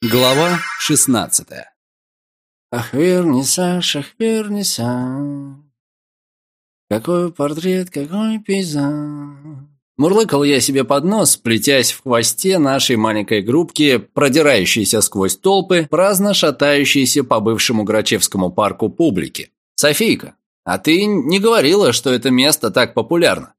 Глава 16 Ах, вернисаж, ах, вернисаж, Какой портрет, какой пейзаж. Мурлыкал я себе под нос, плетясь в хвосте нашей маленькой группки, продирающейся сквозь толпы, праздно шатающейся по бывшему Грачевскому парку публики. «Софийка, а ты не говорила, что это место так популярно?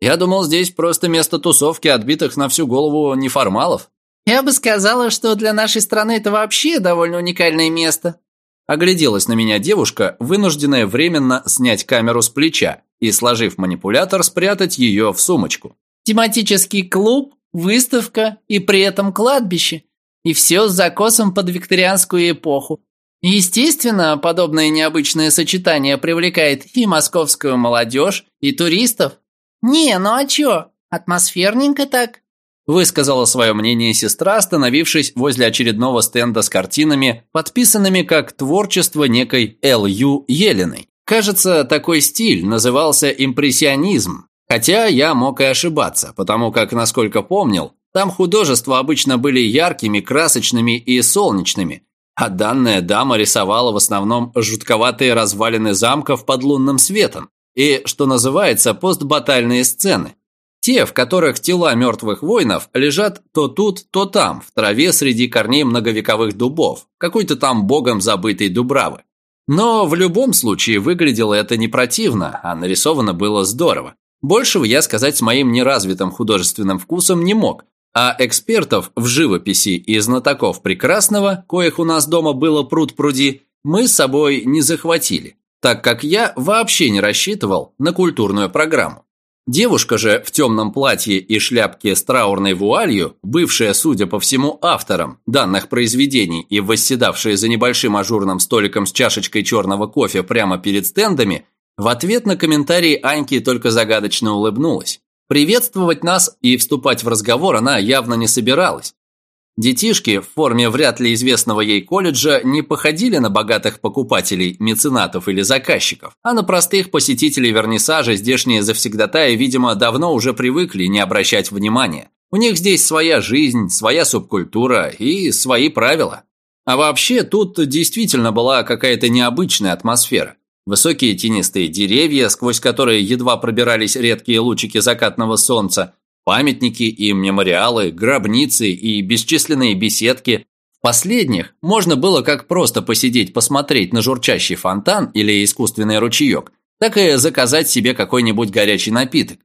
Я думал, здесь просто место тусовки отбитых на всю голову неформалов». «Я бы сказала, что для нашей страны это вообще довольно уникальное место». Огляделась на меня девушка, вынужденная временно снять камеру с плеча и, сложив манипулятор, спрятать ее в сумочку. «Тематический клуб, выставка и при этом кладбище. И все с закосом под викторианскую эпоху. Естественно, подобное необычное сочетание привлекает и московскую молодежь, и туристов. Не, ну а чё, атмосферненько так высказала свое мнение сестра, остановившись возле очередного стенда с картинами, подписанными как творчество некой Л.Ю. Еленой. Кажется, такой стиль назывался импрессионизм, хотя я мог и ошибаться, потому как, насколько помнил, там художества обычно были яркими, красочными и солнечными, а данная дама рисовала в основном жутковатые развалины замков под лунным светом и, что называется, постбатальные сцены. Те, в которых тела мертвых воинов лежат то тут, то там, в траве среди корней многовековых дубов, какой-то там богом забытой дубравы. Но в любом случае выглядело это не противно, а нарисовано было здорово. Большего я сказать с моим неразвитым художественным вкусом не мог, а экспертов в живописи и знатоков прекрасного, коих у нас дома было пруд-пруди, мы с собой не захватили, так как я вообще не рассчитывал на культурную программу. Девушка же в темном платье и шляпке с траурной вуалью, бывшая, судя по всему, автором данных произведений и восседавшая за небольшим ажурным столиком с чашечкой черного кофе прямо перед стендами, в ответ на комментарии Аньки только загадочно улыбнулась. Приветствовать нас и вступать в разговор она явно не собиралась, Детишки в форме вряд ли известного ей колледжа не походили на богатых покупателей, меценатов или заказчиков, а на простых посетителей вернисажа здешние завсегдатаи, видимо, давно уже привыкли не обращать внимания. У них здесь своя жизнь, своя субкультура и свои правила. А вообще тут действительно была какая-то необычная атмосфера. Высокие тенистые деревья, сквозь которые едва пробирались редкие лучики закатного солнца, Памятники и мемориалы, гробницы и бесчисленные беседки. В последних можно было как просто посидеть посмотреть на журчащий фонтан или искусственный ручеек, так и заказать себе какой-нибудь горячий напиток.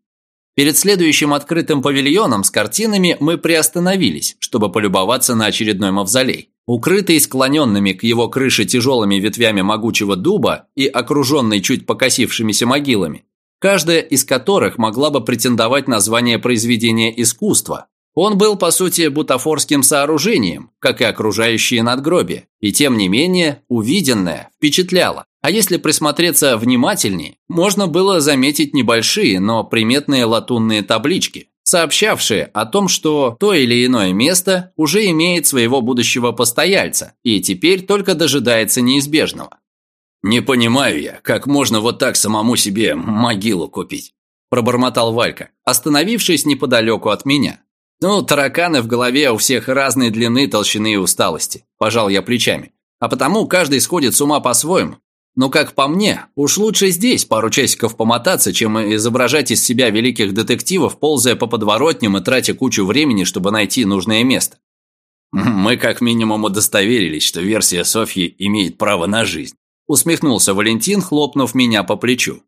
Перед следующим открытым павильоном с картинами мы приостановились, чтобы полюбоваться на очередной мавзолей. Укрытый склоненными к его крыше тяжелыми ветвями могучего дуба и окруженный чуть покосившимися могилами, каждая из которых могла бы претендовать на звание произведения искусства. Он был, по сути, бутафорским сооружением, как и окружающие надгробия, и тем не менее увиденное впечатляло. А если присмотреться внимательнее, можно было заметить небольшие, но приметные латунные таблички, сообщавшие о том, что то или иное место уже имеет своего будущего постояльца и теперь только дожидается неизбежного. «Не понимаю я, как можно вот так самому себе могилу купить?» Пробормотал Валька, остановившись неподалеку от меня. «Ну, тараканы в голове у всех разной длины, толщины и усталости», – пожал я плечами. «А потому каждый сходит с ума по-своему. Но, как по мне, уж лучше здесь пару часиков помотаться, чем изображать из себя великих детективов, ползая по подворотням и тратя кучу времени, чтобы найти нужное место. Мы как минимум удостоверились, что версия Софьи имеет право на жизнь. Усмехнулся Валентин, хлопнув меня по плечу.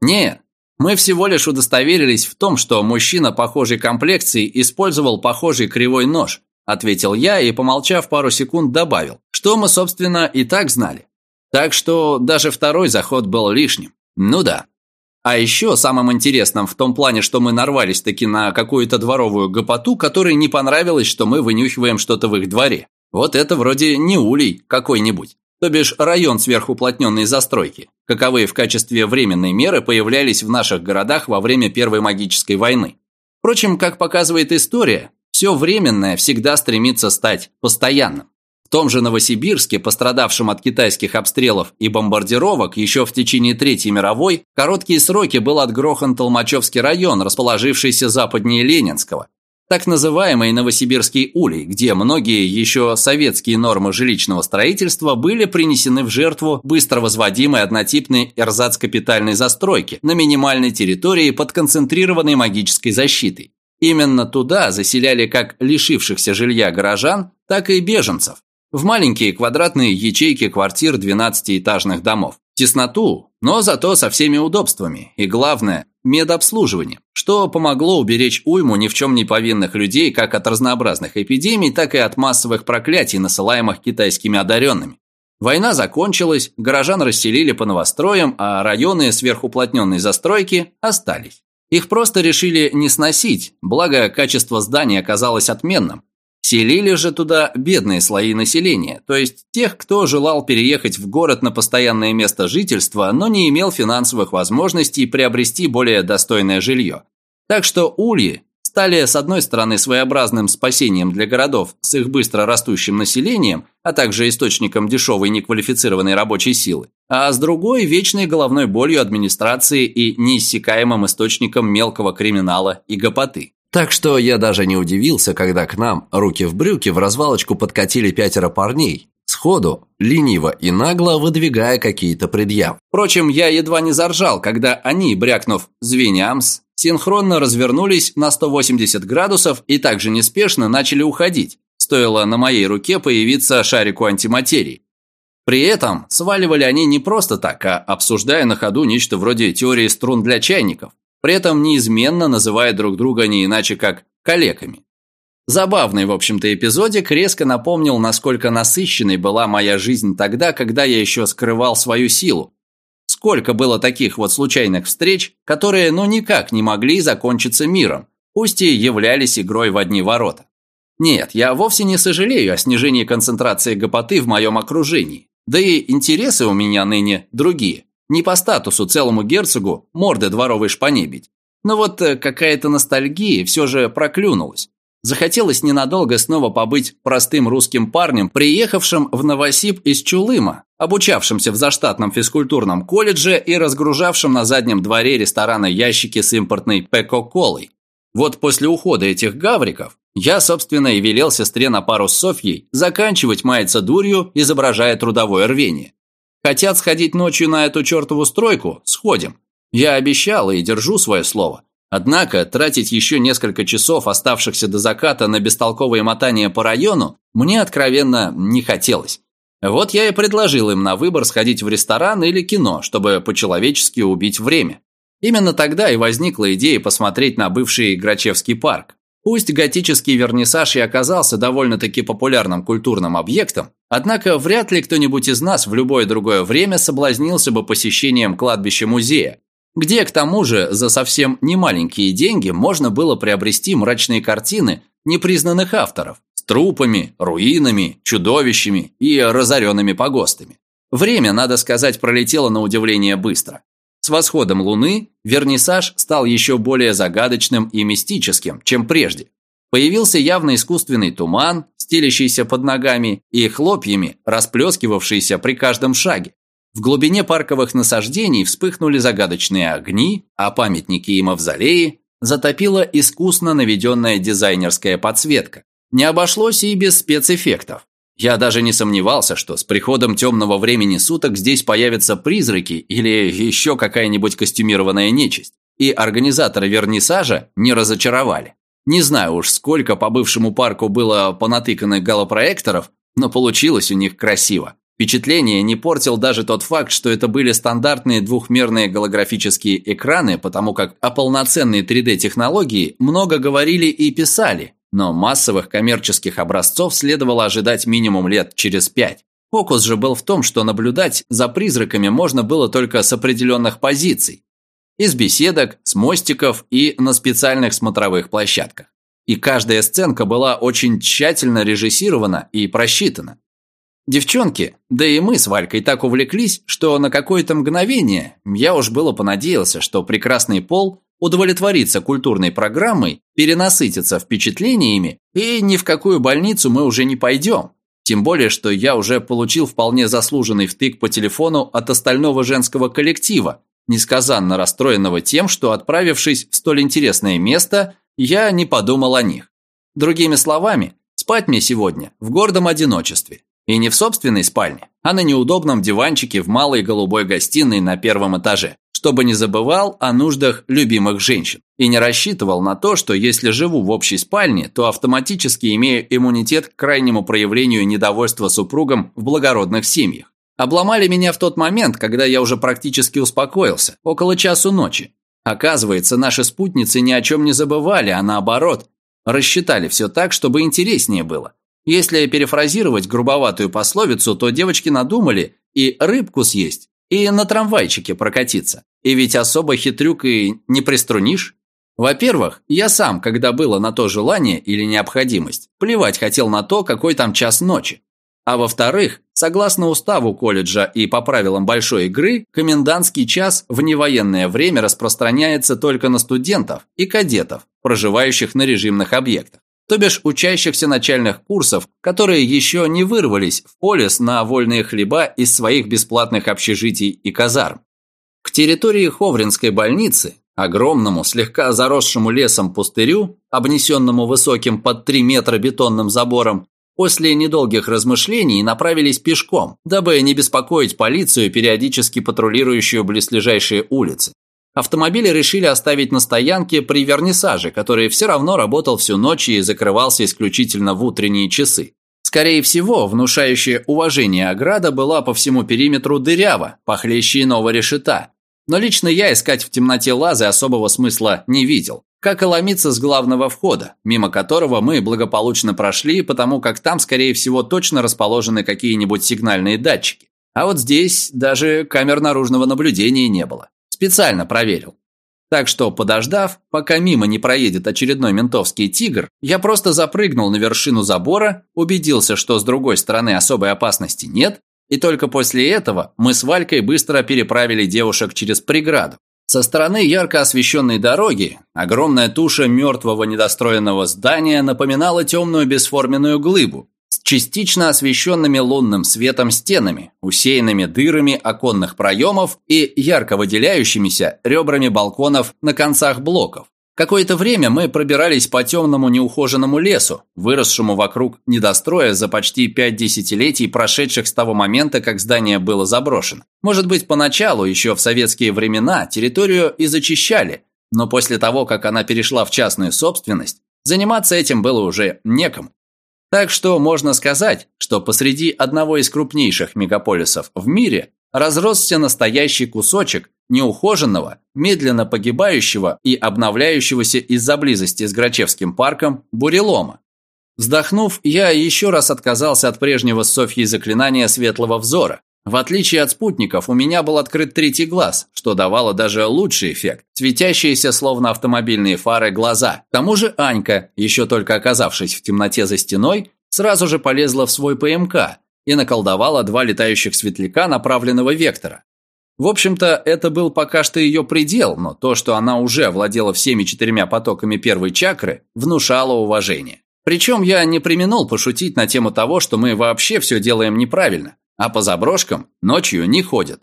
«Не, мы всего лишь удостоверились в том, что мужчина похожей комплекции использовал похожий кривой нож», ответил я и, помолчав пару секунд, добавил, что мы, собственно, и так знали. Так что даже второй заход был лишним. Ну да. А еще самым интересным в том плане, что мы нарвались таки на какую-то дворовую гопоту, которой не понравилось, что мы вынюхиваем что-то в их дворе. Вот это вроде не улей какой-нибудь то бишь район сверхуплотненной застройки, каковые в качестве временной меры появлялись в наших городах во время Первой магической войны. Впрочем, как показывает история, все временное всегда стремится стать постоянным. В том же Новосибирске, пострадавшем от китайских обстрелов и бомбардировок еще в течение Третьей мировой, короткие сроки был отгрохан Толмачевский район, расположившийся западнее Ленинского. Так называемый Новосибирский улей, где многие еще советские нормы жилищного строительства были принесены в жертву быстро возводимой однотипной эрзац-капитальной застройки на минимальной территории под концентрированной магической защитой. Именно туда заселяли как лишившихся жилья горожан, так и беженцев, в маленькие квадратные ячейки квартир 12-этажных домов. Тесноту, но зато со всеми удобствами. И главное, медобслуживанием, что помогло уберечь уйму ни в чем не повинных людей как от разнообразных эпидемий, так и от массовых проклятий, насылаемых китайскими одаренными. Война закончилась, горожан расселили по новостроям, а районы сверхуплотненной застройки остались. Их просто решили не сносить, благо качество здания оказалось отменным, Селили же туда бедные слои населения, то есть тех, кто желал переехать в город на постоянное место жительства, но не имел финансовых возможностей приобрести более достойное жилье. Так что ульи стали, с одной стороны, своеобразным спасением для городов с их быстро растущим населением, а также источником дешевой неквалифицированной рабочей силы, а с другой – вечной головной болью администрации и неиссякаемым источником мелкого криминала и гопоты. Так что я даже не удивился, когда к нам, руки в брюки, в развалочку подкатили пятеро парней, сходу, лениво и нагло выдвигая какие-то предъявы. Впрочем, я едва не заржал, когда они, брякнув «звенямс», синхронно развернулись на 180 градусов и также неспешно начали уходить, стоило на моей руке появиться шарику антиматерии. При этом сваливали они не просто так, а обсуждая на ходу нечто вроде теории струн для чайников при этом неизменно называя друг друга не иначе как «калеками». Забавный, в общем-то, эпизодик резко напомнил, насколько насыщенной была моя жизнь тогда, когда я еще скрывал свою силу. Сколько было таких вот случайных встреч, которые ну никак не могли закончиться миром, пусть и являлись игрой в одни ворота. Нет, я вовсе не сожалею о снижении концентрации гопоты в моем окружении. Да и интересы у меня ныне другие. Не по статусу целому герцогу морды дворовой шпане бить. Но вот э, какая-то ностальгия все же проклюнулась. Захотелось ненадолго снова побыть простым русским парнем, приехавшим в Новосиб из Чулыма, обучавшимся в заштатном физкультурном колледже и разгружавшим на заднем дворе ресторана ящики с импортной пеко-колой. Вот после ухода этих гавриков я, собственно, и велел сестре на пару с Софьей заканчивать маяться дурью, изображая трудовое рвение. Хотят сходить ночью на эту чертову стройку? Сходим. Я обещал и держу свое слово. Однако тратить еще несколько часов, оставшихся до заката, на бестолковые мотания по району, мне откровенно не хотелось. Вот я и предложил им на выбор сходить в ресторан или кино, чтобы по-человечески убить время. Именно тогда и возникла идея посмотреть на бывший Грачевский парк. Пусть готический вернисаж и оказался довольно-таки популярным культурным объектом, однако вряд ли кто-нибудь из нас в любое другое время соблазнился бы посещением кладбища-музея, где, к тому же, за совсем немаленькие деньги можно было приобрести мрачные картины непризнанных авторов с трупами, руинами, чудовищами и разоренными погостами. Время, надо сказать, пролетело на удивление быстро. С восходом Луны вернисаж стал еще более загадочным и мистическим, чем прежде. Появился явно искусственный туман, стелящийся под ногами, и хлопьями, расплескивавшийся при каждом шаге. В глубине парковых насаждений вспыхнули загадочные огни, а памятники и мавзолеи затопила искусно наведенная дизайнерская подсветка. Не обошлось и без спецэффектов. Я даже не сомневался, что с приходом темного времени суток здесь появятся призраки или еще какая-нибудь костюмированная нечисть. И организаторы вернисажа не разочаровали. Не знаю уж, сколько по бывшему парку было понатыканных галопроекторов, но получилось у них красиво. Впечатление не портил даже тот факт, что это были стандартные двухмерные голографические экраны, потому как о полноценной 3D-технологии много говорили и писали, но массовых коммерческих образцов следовало ожидать минимум лет через пять. Фокус же был в том, что наблюдать за призраками можно было только с определенных позиций. Из беседок, с мостиков и на специальных смотровых площадках. И каждая сценка была очень тщательно режиссирована и просчитана. Девчонки, да и мы с Валькой так увлеклись, что на какое-то мгновение я уж было понадеялся, что прекрасный пол удовлетвориться культурной программой, перенасытиться впечатлениями, и ни в какую больницу мы уже не пойдем. Тем более, что я уже получил вполне заслуженный втык по телефону от остального женского коллектива, несказанно расстроенного тем, что, отправившись в столь интересное место, я не подумал о них. Другими словами, спать мне сегодня в гордом одиночестве. И не в собственной спальне, а на неудобном диванчике в малой голубой гостиной на первом этаже, чтобы не забывал о нуждах любимых женщин. И не рассчитывал на то, что если живу в общей спальне, то автоматически имею иммунитет к крайнему проявлению недовольства супругом в благородных семьях. Обломали меня в тот момент, когда я уже практически успокоился, около часу ночи. Оказывается, наши спутницы ни о чем не забывали, а наоборот, рассчитали все так, чтобы интереснее было. Если перефразировать грубоватую пословицу, то девочки надумали и рыбку съесть, и на трамвайчике прокатиться. И ведь особо хитрюк и не приструнишь. Во-первых, я сам, когда было на то желание или необходимость, плевать хотел на то, какой там час ночи. А во-вторых, согласно уставу колледжа и по правилам большой игры, комендантский час в невоенное время распространяется только на студентов и кадетов, проживающих на режимных объектах то бишь учащихся начальных курсов, которые еще не вырвались в полис на вольные хлеба из своих бесплатных общежитий и казарм. К территории Ховринской больницы, огромному, слегка заросшему лесом пустырю, обнесенному высоким под 3 метра бетонным забором, после недолгих размышлений направились пешком, дабы не беспокоить полицию, периодически патрулирующую близлежащие улицы. Автомобили решили оставить на стоянке при вернисаже, который все равно работал всю ночь и закрывался исключительно в утренние часы. Скорее всего, внушающая уважение ограда была по всему периметру дырява, похлеще иного решета. Но лично я искать в темноте лазы особого смысла не видел. Как и ломиться с главного входа, мимо которого мы благополучно прошли, потому как там, скорее всего, точно расположены какие-нибудь сигнальные датчики. А вот здесь даже камер наружного наблюдения не было. Специально проверил. Так что, подождав, пока мимо не проедет очередной ментовский тигр, я просто запрыгнул на вершину забора, убедился, что с другой стороны особой опасности нет, и только после этого мы с Валькой быстро переправили девушек через преграду. Со стороны ярко освещенной дороги огромная туша мертвого недостроенного здания напоминала темную бесформенную глыбу, частично освещенными лунным светом стенами, усеянными дырами оконных проемов и ярко выделяющимися ребрами балконов на концах блоков. Какое-то время мы пробирались по темному неухоженному лесу, выросшему вокруг недостроя за почти пять десятилетий, прошедших с того момента, как здание было заброшено. Может быть, поначалу, еще в советские времена, территорию и зачищали, но после того, как она перешла в частную собственность, заниматься этим было уже некому. Так что можно сказать, что посреди одного из крупнейших мегаполисов в мире разросся настоящий кусочек неухоженного, медленно погибающего и обновляющегося из-за близости с Грачевским парком бурелома. Вздохнув, я еще раз отказался от прежнего Софьей заклинания светлого взора, в отличие от спутников, у меня был открыт третий глаз, что давало даже лучший эффект. Светящиеся, словно автомобильные фары, глаза. К тому же Анька, еще только оказавшись в темноте за стеной, сразу же полезла в свой ПМК и наколдовала два летающих светляка направленного вектора. В общем-то, это был пока что ее предел, но то, что она уже овладела всеми четырьмя потоками первой чакры, внушало уважение. Причем я не применул пошутить на тему того, что мы вообще все делаем неправильно а по заброшкам ночью не ходят.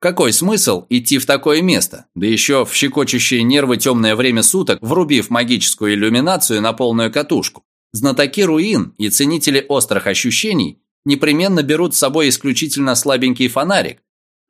Какой смысл идти в такое место, да еще в щекочущие нервы темное время суток, врубив магическую иллюминацию на полную катушку? Знатоки руин и ценители острых ощущений непременно берут с собой исключительно слабенький фонарик,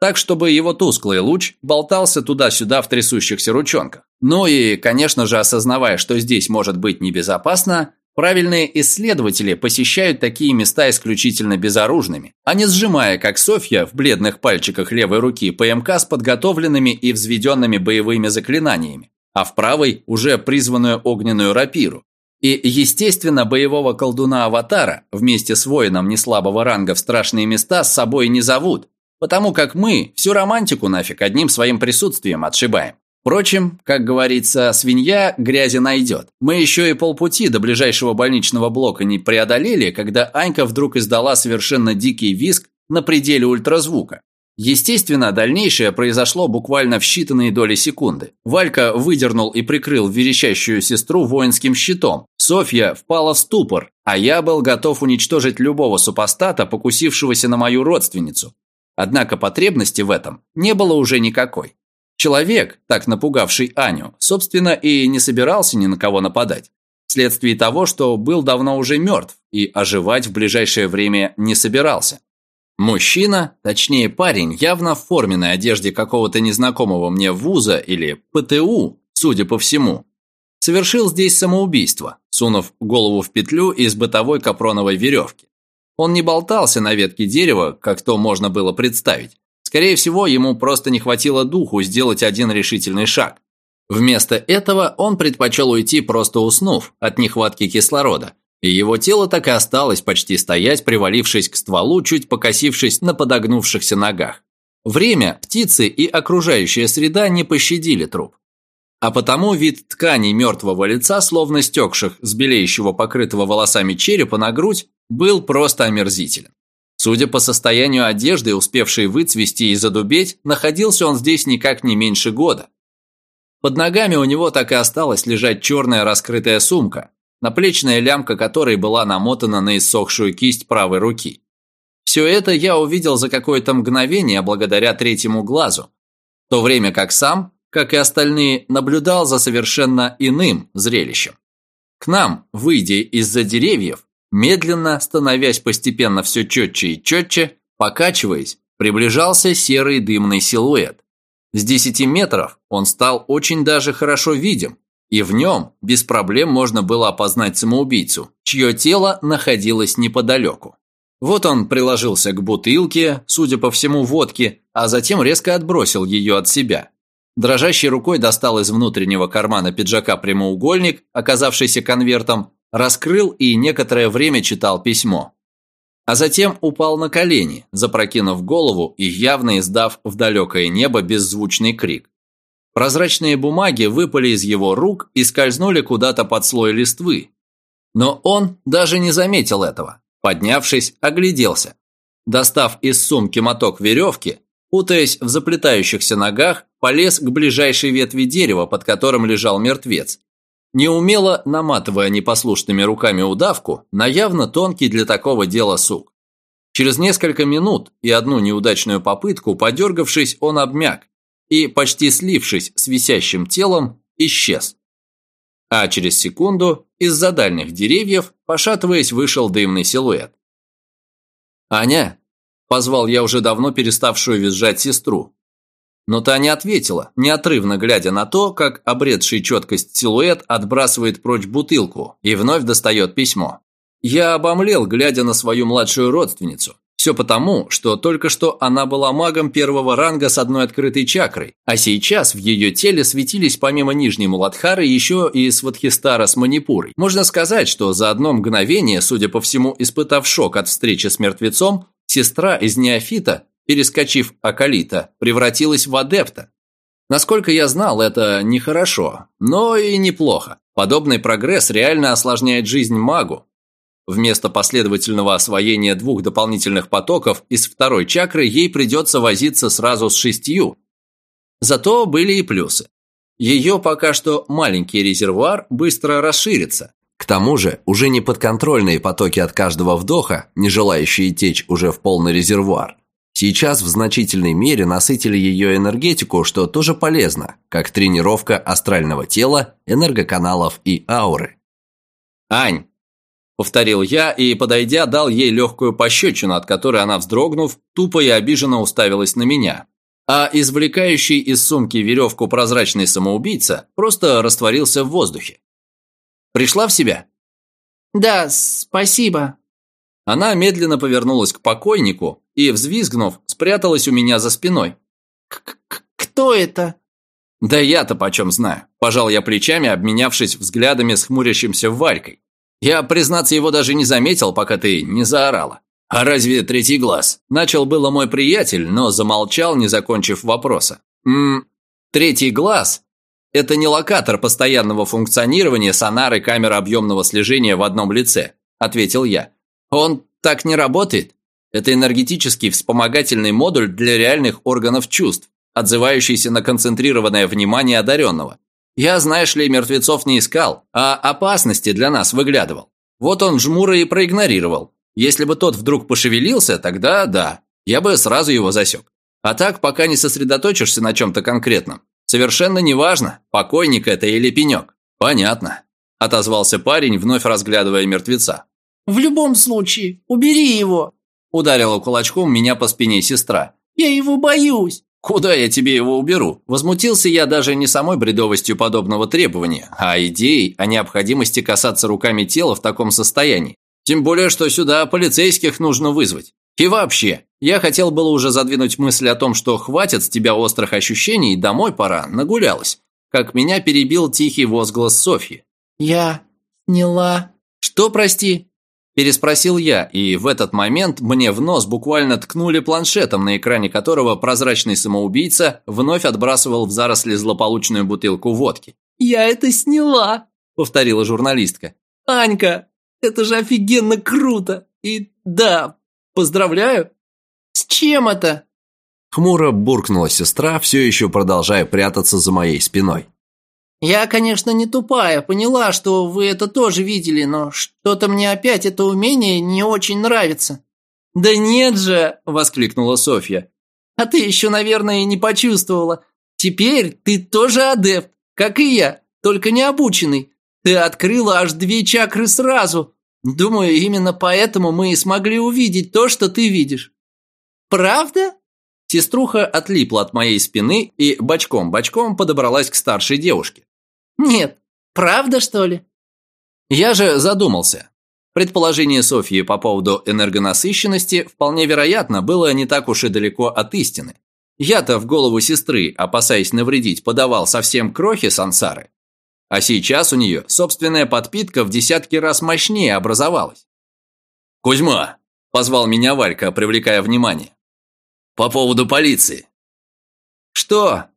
так, чтобы его тусклый луч болтался туда-сюда в трясущихся ручонках. Ну и, конечно же, осознавая, что здесь может быть небезопасно, Правильные исследователи посещают такие места исключительно безоружными, а не сжимая, как Софья, в бледных пальчиках левой руки ПМК с подготовленными и взведенными боевыми заклинаниями, а в правой уже призванную огненную рапиру. И, естественно, боевого колдуна-аватара вместе с воином неслабого ранга в страшные места с собой не зовут, потому как мы всю романтику нафиг одним своим присутствием отшибаем. Впрочем, как говорится, свинья грязи найдет. Мы еще и полпути до ближайшего больничного блока не преодолели, когда Анька вдруг издала совершенно дикий визг на пределе ультразвука. Естественно, дальнейшее произошло буквально в считанные доли секунды. Валька выдернул и прикрыл верещащую сестру воинским щитом. Софья впала в ступор, а я был готов уничтожить любого супостата, покусившегося на мою родственницу. Однако потребности в этом не было уже никакой. Человек, так напугавший Аню, собственно, и не собирался ни на кого нападать. вследствие того, что был давно уже мертв и оживать в ближайшее время не собирался. Мужчина, точнее парень, явно в форменной одежде какого-то незнакомого мне вуза или ПТУ, судя по всему, совершил здесь самоубийство, сунув голову в петлю из бытовой капроновой веревки. Он не болтался на ветке дерева, как то можно было представить. Скорее всего, ему просто не хватило духу сделать один решительный шаг. Вместо этого он предпочел уйти, просто уснув от нехватки кислорода, и его тело так и осталось почти стоять, привалившись к стволу, чуть покосившись на подогнувшихся ногах. Время, птицы и окружающая среда не пощадили труп. А потому вид тканей мертвого лица, словно стекших с белеющего покрытого волосами черепа на грудь, был просто омерзителен. Судя по состоянию одежды, успевшей выцвести и задубеть, находился он здесь никак не меньше года. Под ногами у него так и осталась лежать черная раскрытая сумка, наплечная лямка которой была намотана на иссохшую кисть правой руки. Все это я увидел за какое-то мгновение благодаря третьему глазу, в то время как сам, как и остальные, наблюдал за совершенно иным зрелищем. К нам, выйдя из-за деревьев, медленно, становясь постепенно все четче и четче, покачиваясь, приближался серый дымный силуэт. С 10 метров он стал очень даже хорошо видим, и в нем без проблем можно было опознать самоубийцу, чье тело находилось неподалеку. Вот он приложился к бутылке, судя по всему, водки, а затем резко отбросил ее от себя. Дрожащей рукой достал из внутреннего кармана пиджака прямоугольник, оказавшийся конвертом, раскрыл и некоторое время читал письмо. А затем упал на колени, запрокинув голову и явно издав в далекое небо беззвучный крик. Прозрачные бумаги выпали из его рук и скользнули куда-то под слой листвы. Но он даже не заметил этого. Поднявшись, огляделся. Достав из сумки моток веревки, путаясь в заплетающихся ногах, полез к ближайшей ветви дерева, под которым лежал мертвец. Неумело наматывая непослушными руками удавку на явно тонкий для такого дела сук. Через несколько минут и одну неудачную попытку, подергавшись, он обмяк, и, почти слившись с висящим телом, исчез. А через секунду из-за дальних деревьев, пошатываясь, вышел дымный силуэт. «Аня!» – позвал я уже давно переставшую визжать сестру. Но та не ответила, неотрывно глядя на то, как обретший четкость силуэт отбрасывает прочь бутылку и вновь достает письмо. Я обомлел, глядя на свою младшую родственницу. Все потому, что только что она была магом первого ранга с одной открытой чакрой, а сейчас в ее теле светились помимо Нижней Муладхары еще и Сватхистара с Манипурой. Можно сказать, что за одно мгновение, судя по всему, испытав шок от встречи с мертвецом, сестра из неофита, перескочив Акалита, превратилась в адепта. Насколько я знал, это нехорошо, но и неплохо. Подобный прогресс реально осложняет жизнь магу, Вместо последовательного освоения двух дополнительных потоков из второй чакры ей придется возиться сразу с шестью. Зато были и плюсы. Ее пока что маленький резервуар быстро расширится. К тому же, уже не подконтрольные потоки от каждого вдоха, не желающие течь уже в полный резервуар, сейчас в значительной мере насытили ее энергетику, что тоже полезно, как тренировка астрального тела, энергоканалов и ауры. «Ань, Повторил я и, подойдя, дал ей легкую пощечину, от которой она, вздрогнув, тупо и обиженно уставилась на меня. А извлекающий из сумки веревку прозрачный самоубийца просто растворился в воздухе. «Пришла в себя?» «Да, спасибо». Она медленно повернулась к покойнику и, взвизгнув, спряталась у меня за спиной. К «Кто это?» «Да я-то почем знаю», – пожал я плечами, обменявшись взглядами с хмурящимся Варькой. Я, признаться, его даже не заметил, пока ты не заорала. А разве третий глаз? Начал было мой приятель, но замолчал, не закончив вопроса. Ммм, третий глаз – это не локатор постоянного функционирования сонары камеры объемного слежения в одном лице, ответил я. Он так не работает. Это энергетический вспомогательный модуль для реальных органов чувств, отзывающийся на концентрированное внимание одаренного. Я, знаешь ли, мертвецов не искал, а опасности для нас выглядывал. Вот он жмура и проигнорировал. Если бы тот вдруг пошевелился, тогда да, я бы сразу его засек. А так, пока не сосредоточишься на чем-то конкретном, совершенно неважно, покойник это или пенек. Понятно. отозвался парень, вновь разглядывая мертвеца. «В любом случае, убери его!» Ударила кулачком меня по спине сестра. «Я его боюсь!» «Куда я тебе его уберу?» Возмутился я даже не самой бредовостью подобного требования, а идеей о необходимости касаться руками тела в таком состоянии. Тем более, что сюда полицейских нужно вызвать. И вообще, я хотел было уже задвинуть мысль о том, что хватит с тебя острых ощущений, домой пора, нагулялась. Как меня перебил тихий возглас Софьи. «Я сняла...» «Что, прости?» Переспросил я, и в этот момент мне в нос буквально ткнули планшетом, на экране которого прозрачный самоубийца вновь отбрасывал в заросли злополучную бутылку водки. «Я это сняла!» – повторила журналистка. «Анька, это же офигенно круто! И да, поздравляю!» «С чем это?» Хмуро буркнула сестра, все еще продолжая прятаться за моей спиной. «Я, конечно, не тупая, поняла, что вы это тоже видели, но что-то мне опять это умение не очень нравится». «Да нет же!» – воскликнула Софья. «А ты еще, наверное, не почувствовала. Теперь ты тоже адепт, как и я, только не обученный. Ты открыла аж две чакры сразу. Думаю, именно поэтому мы и смогли увидеть то, что ты видишь». «Правда?» Сеструха отлипла от моей спины и бочком-бочком подобралась к старшей девушке. «Нет, правда, что ли?» Я же задумался. Предположение Софьи по поводу энергонасыщенности вполне вероятно было не так уж и далеко от истины. Я-то в голову сестры, опасаясь навредить, подавал совсем крохи сансары. А сейчас у нее собственная подпитка в десятки раз мощнее образовалась. «Кузьма!» – позвал меня Валька, привлекая внимание. «По поводу полиции». «Что?»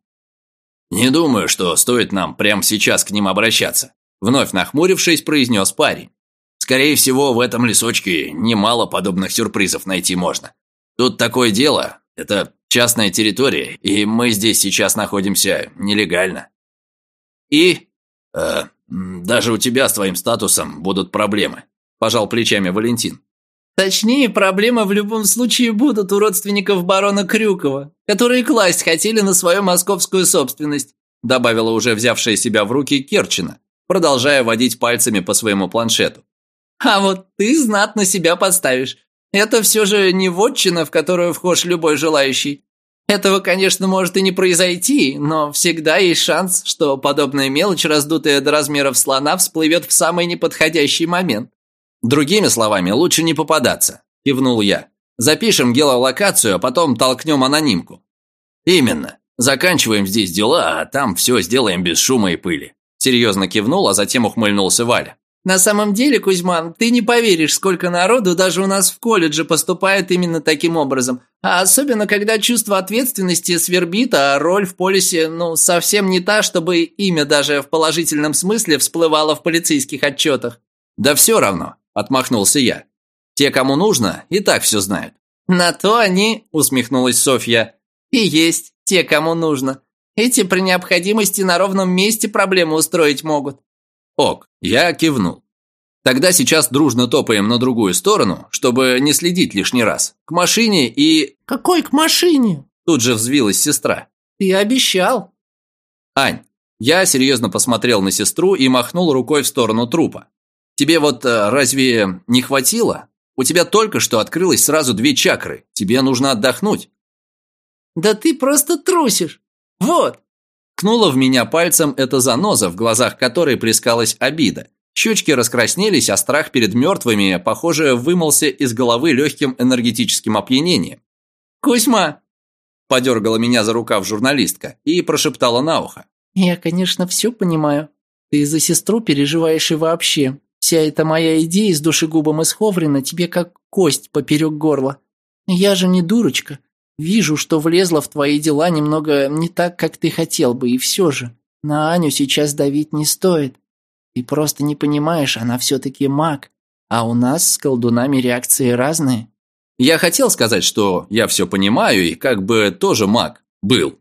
«Не думаю, что стоит нам прямо сейчас к ним обращаться», вновь нахмурившись, произнес парень. «Скорее всего, в этом лесочке немало подобных сюрпризов найти можно. Тут такое дело, это частная территория, и мы здесь сейчас находимся нелегально. И э, даже у тебя с твоим статусом будут проблемы», пожал плечами Валентин. Точнее, проблемы в любом случае будут у родственников барона Крюкова, которые класть хотели на свою московскую собственность, добавила уже взявшая себя в руки Керчина, продолжая водить пальцами по своему планшету. А вот ты знатно себя подставишь. Это все же не вотчина, в которую вхож любой желающий. Этого, конечно, может и не произойти, но всегда есть шанс, что подобная мелочь, раздутая до размеров слона, всплывет в самый неподходящий момент. «Другими словами, лучше не попадаться», – кивнул я. «Запишем геолокацию, а потом толкнем анонимку». «Именно. Заканчиваем здесь дела, а там все сделаем без шума и пыли». Серьезно кивнул, а затем ухмыльнулся Валя. «На самом деле, Кузьман, ты не поверишь, сколько народу даже у нас в колледже поступает именно таким образом. А особенно, когда чувство ответственности свербит, а роль в полисе, ну, совсем не та, чтобы имя даже в положительном смысле всплывало в полицейских отчетах». «Да все равно. Отмахнулся я. Те, кому нужно, и так все знают. На то они, усмехнулась Софья, и есть те, кому нужно. Эти при необходимости на ровном месте проблемы устроить могут. Ок, я кивнул. Тогда сейчас дружно топаем на другую сторону, чтобы не следить лишний раз. К машине и... Какой к машине? Тут же взвилась сестра. Ты обещал. Ань, я серьезно посмотрел на сестру и махнул рукой в сторону трупа. Тебе вот э, разве не хватило? У тебя только что открылось сразу две чакры. Тебе нужно отдохнуть». «Да ты просто трусишь! Вот!» Кнула в меня пальцем эта заноза, в глазах которой плескалась обида. Щечки раскраснелись, а страх перед мертвыми, похоже, вымылся из головы легким энергетическим опьянением. «Кузьма!» Подергала меня за рукав журналистка и прошептала на ухо. «Я, конечно, все понимаю. Ты за сестру переживаешь и вообще. Вся эта моя идея с душегубом из Ховрина тебе как кость поперек горла. Я же не дурочка. Вижу, что влезла в твои дела немного не так, как ты хотел бы, и все же. На Аню сейчас давить не стоит. Ты просто не понимаешь, она все-таки маг. А у нас с колдунами реакции разные. Я хотел сказать, что я все понимаю и как бы тоже маг. Был.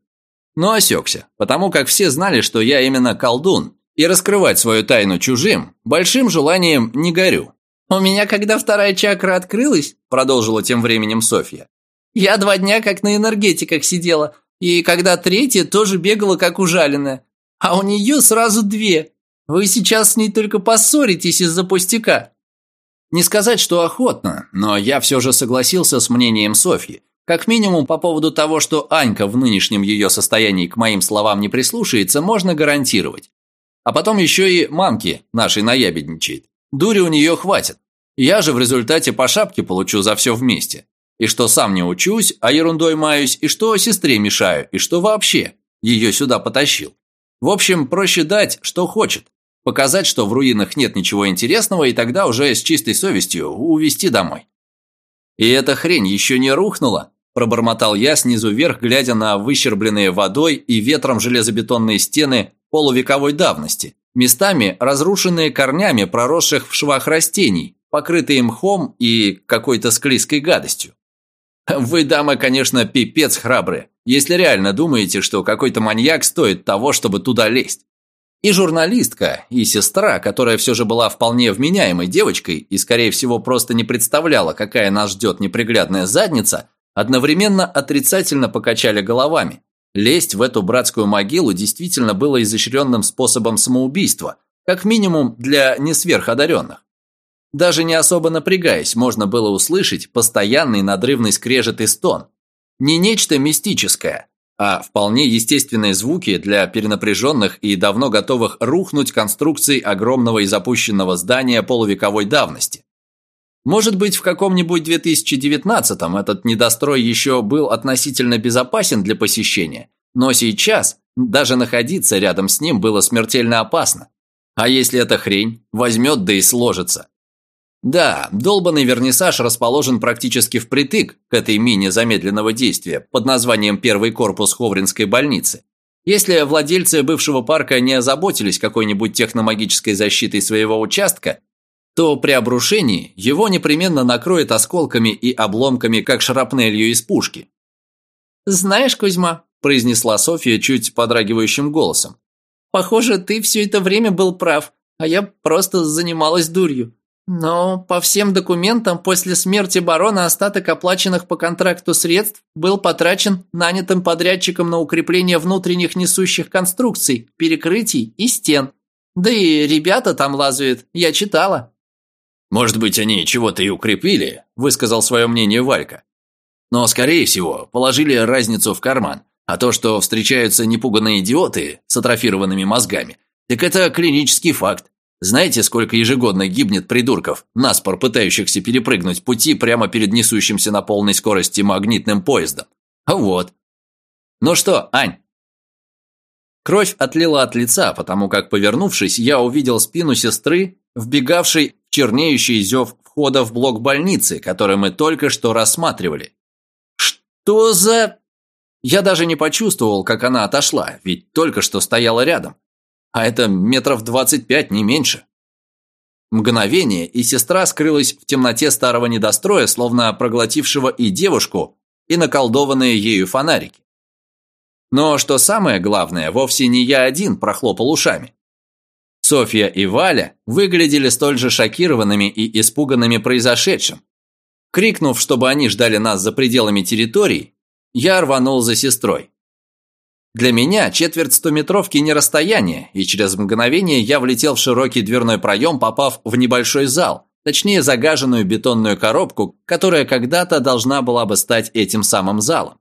Но осекся, потому как все знали, что я именно колдун, и раскрывать свою тайну чужим, большим желанием не горю. «У меня, когда вторая чакра открылась», – продолжила тем временем Софья, «я два дня как на энергетиках сидела, и когда третья тоже бегала как ужаленная, а у нее сразу две. Вы сейчас с ней только поссоритесь из-за пустяка». Не сказать, что охотно, но я все же согласился с мнением Софьи. Как минимум по поводу того, что Анька в нынешнем ее состоянии к моим словам не прислушается, можно гарантировать. А потом еще и мамки нашей наябедничает. Дури у нее хватит. Я же в результате по шапке получу за все вместе. И что сам не учусь, а ерундой маюсь, и что сестре мешаю, и что вообще ее сюда потащил. В общем, проще дать, что хочет. Показать, что в руинах нет ничего интересного, и тогда уже с чистой совестью увезти домой. «И эта хрень еще не рухнула?» – пробормотал я снизу вверх, глядя на выщербленные водой и ветром железобетонные стены полувековой давности, местами разрушенные корнями проросших в швах растений, покрытые мхом и какой-то склизкой гадостью. Вы, дамы, конечно, пипец храбрые, если реально думаете, что какой-то маньяк стоит того, чтобы туда лезть. И журналистка, и сестра, которая все же была вполне вменяемой девочкой и, скорее всего, просто не представляла, какая нас ждет неприглядная задница, одновременно отрицательно покачали головами. Лезть в эту братскую могилу действительно было изощренным способом самоубийства, как минимум для несверходаренных. Даже не особо напрягаясь, можно было услышать постоянный надрывный скрежет и стон. Не нечто мистическое, а вполне естественные звуки для перенапряженных и давно готовых рухнуть конструкций огромного и запущенного здания полувековой давности. Может быть, в каком-нибудь 2019-м этот недострой еще был относительно безопасен для посещения, но сейчас даже находиться рядом с ним было смертельно опасно. А если эта хрень возьмет да и сложится? Да, долбанный вернисаж расположен практически впритык к этой мине замедленного действия под названием «Первый корпус Ховринской больницы». Если владельцы бывшего парка не озаботились какой-нибудь техномагической защитой своего участка, то при обрушении его непременно накроет осколками и обломками, как шрапнелью из пушки. «Знаешь, Кузьма», – произнесла Софья чуть подрагивающим голосом, «похоже, ты все это время был прав, а я просто занималась дурью. Но по всем документам после смерти барона остаток оплаченных по контракту средств был потрачен нанятым подрядчиком на укрепление внутренних несущих конструкций, перекрытий и стен. Да и ребята там лазают, я читала. «Может быть, они чего-то и укрепили», – высказал свое мнение Валька. «Но, скорее всего, положили разницу в карман, а то, что встречаются непуганные идиоты с атрофированными мозгами, так это клинический факт. Знаете, сколько ежегодно гибнет придурков, наспор пытающихся перепрыгнуть пути прямо перед несущимся на полной скорости магнитным поездом? Вот. Ну что, Ань? Кровь отлила от лица, потому как, повернувшись, я увидел спину сестры, вбегавшей в чернеющий зев входа в блок больницы, который мы только что рассматривали. Что за... Я даже не почувствовал, как она отошла, ведь только что стояла рядом а это метров двадцать пять, не меньше. Мгновение, и сестра скрылась в темноте старого недостроя, словно проглотившего и девушку, и наколдованные ею фонарики. Но что самое главное, вовсе не я один прохлопал ушами. Софья и Валя выглядели столь же шокированными и испуганными произошедшим. Крикнув, чтобы они ждали нас за пределами территории, я рванул за сестрой. Для меня четверть стометровки не расстояние, и через мгновение я влетел в широкий дверной проем, попав в небольшой зал, точнее загаженную бетонную коробку, которая когда-то должна была бы стать этим самым залом.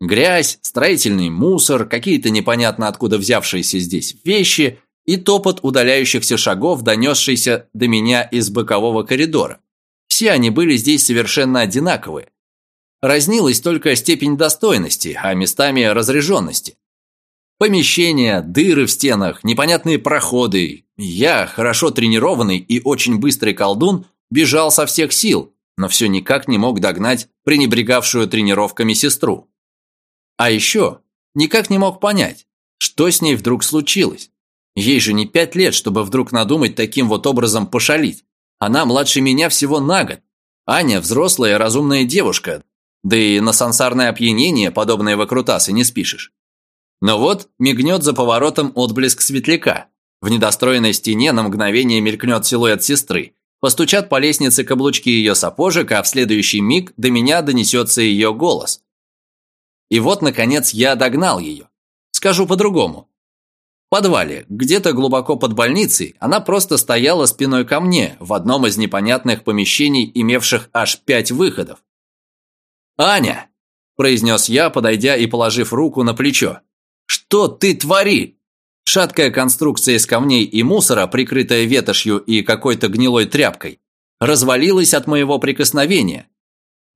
Грязь, строительный мусор, какие-то непонятно откуда взявшиеся здесь вещи и топот удаляющихся шагов, донесшийся до меня из бокового коридора. Все они были здесь совершенно одинаковые, Разнилась только степень достойности, а местами разряженности. Помещения, дыры в стенах, непонятные проходы. Я, хорошо тренированный и очень быстрый колдун, бежал со всех сил, но все никак не мог догнать пренебрегавшую тренировками сестру. А еще никак не мог понять, что с ней вдруг случилось. Ей же не пять лет, чтобы вдруг надумать таким вот образом пошалить. Она младше меня всего на год. Аня – взрослая разумная девушка, да и на сансарное опьянение, подобное выкрутасы, не спишешь. Но вот мигнет за поворотом отблеск светляка. В недостроенной стене на мгновение мелькнет силуэт сестры. Постучат по лестнице каблучки ее сапожек, а в следующий миг до меня донесется ее голос. И вот, наконец, я догнал ее. Скажу по-другому. Подвале, где-то глубоко под больницей, она просто стояла спиной ко мне в одном из непонятных помещений, имевших аж пять выходов. «Аня!» – произнес я, подойдя и положив руку на плечо. «Что ты твори?» Шаткая конструкция из камней и мусора, прикрытая ветошью и какой-то гнилой тряпкой, развалилась от моего прикосновения.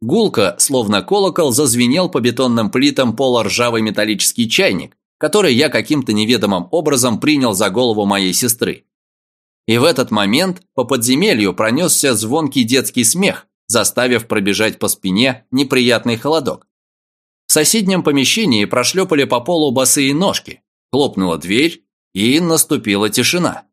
Гулко, словно колокол, зазвенел по бетонным плитам пола ржавый металлический чайник, который я каким-то неведомым образом принял за голову моей сестры. И в этот момент по подземелью пронесся звонкий детский смех, заставив пробежать по спине неприятный холодок. В соседнем помещении прошлепали по полу босые ножки, хлопнула дверь, и наступила тишина.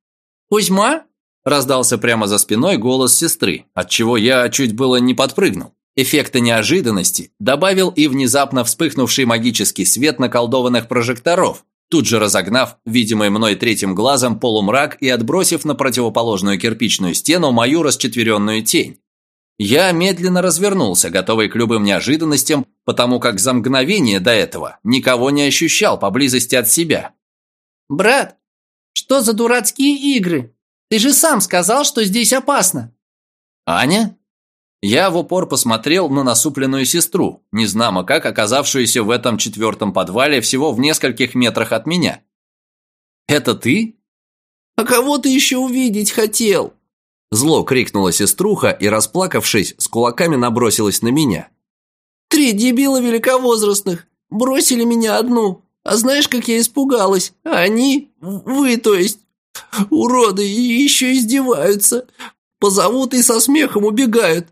«Кузьма?» – раздался прямо за спиной голос сестры, от чего я чуть было не подпрыгнул. Эффекта неожиданности добавил и внезапно вспыхнувший магический свет наколдованных прожекторов, тут же разогнав видимый мной третьим глазом полумрак и отбросив на противоположную кирпичную стену мою расчетверенную тень. Я медленно развернулся, готовый к любым неожиданностям, потому как за мгновение до этого никого не ощущал поблизости от себя. «Брат, что за дурацкие игры? Ты же сам сказал, что здесь опасно!» «Аня?» Я в упор посмотрел на насупленную сестру, незнамо как оказавшуюся в этом четвертом подвале всего в нескольких метрах от меня. «Это ты?» «А кого ты еще увидеть хотел?» Зло крикнула сеструха и, расплакавшись, с кулаками набросилась на меня. «Три дебила великовозрастных бросили меня одну, а знаешь, как я испугалась? Они, вы, то есть, уроды, еще издеваются, позовут и со смехом убегают.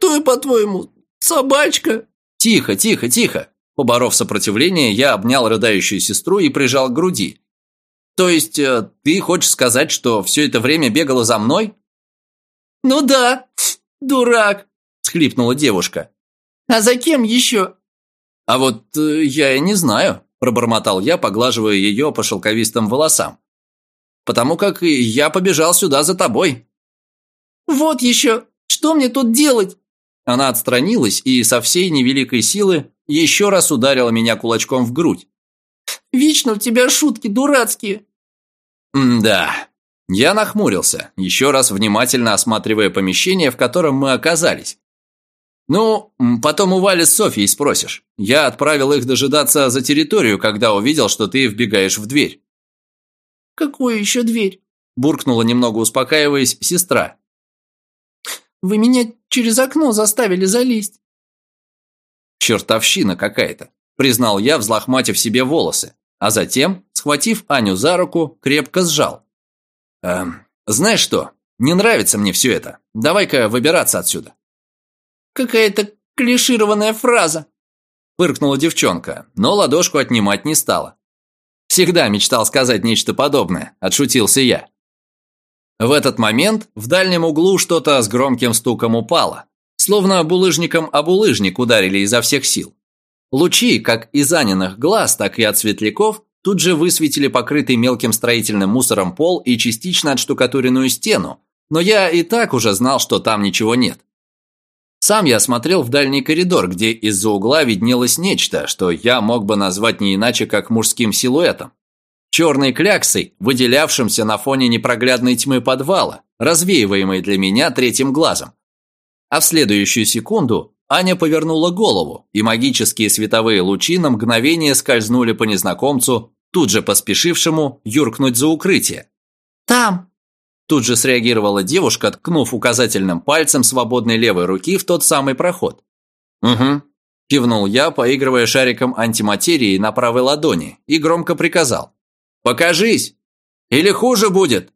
Кто я, по-твоему, собачка?» «Тихо, тихо, тихо!» Поборов сопротивление, я обнял рыдающую сестру и прижал к груди. «То есть, э, ты хочешь сказать, что все это время бегала за мной?» «Ну да, дурак!» – схлипнула девушка. «А за кем еще?» «А вот э, я и не знаю», – пробормотал я, поглаживая ее по шелковистым волосам. «Потому как я побежал сюда за тобой». «Вот еще! Что мне тут делать?» Она отстранилась и со всей невеликой силы еще раз ударила меня кулачком в грудь. «Вечно у тебя шутки дурацкие!» «Да». Я нахмурился, еще раз внимательно осматривая помещение, в котором мы оказались. «Ну, потом у Вали с Софией спросишь. Я отправил их дожидаться за территорию, когда увидел, что ты вбегаешь в дверь». «Какую еще дверь?» Буркнула немного успокаиваясь сестра. Вы меня через окно заставили залезть». «Чертовщина какая-то», – признал я, взлохматив себе волосы, а затем, схватив Аню за руку, крепко сжал. «Эм, знаешь что, не нравится мне все это. Давай-ка выбираться отсюда». «Какая-то клишированная фраза», – фыркнула девчонка, но ладошку отнимать не стала. «Всегда мечтал сказать нечто подобное», – отшутился я. В этот момент в дальнем углу что-то с громким стуком упало, словно булыжником об булыжник ударили изо всех сил. Лучи, как из Аниных глаз, так и от светляков, тут же высветили покрытый мелким строительным мусором пол и частично отштукатуренную стену, но я и так уже знал, что там ничего нет. Сам я смотрел в дальний коридор, где из-за угла виднелось нечто, что я мог бы назвать не иначе, как мужским силуэтом черной кляксой, выделявшимся на фоне непроглядной тьмы подвала, развеиваемой для меня третьим глазом. А в следующую секунду Аня повернула голову, и магические световые лучи на мгновение скользнули по незнакомцу, тут же поспешившему юркнуть за укрытие. «Там!» Тут же среагировала девушка, ткнув указательным пальцем свободной левой руки в тот самый проход. «Угу», – кивнул я, поигрывая шариком антиматерии на правой ладони, и громко приказал. Покажись! Или хуже будет!»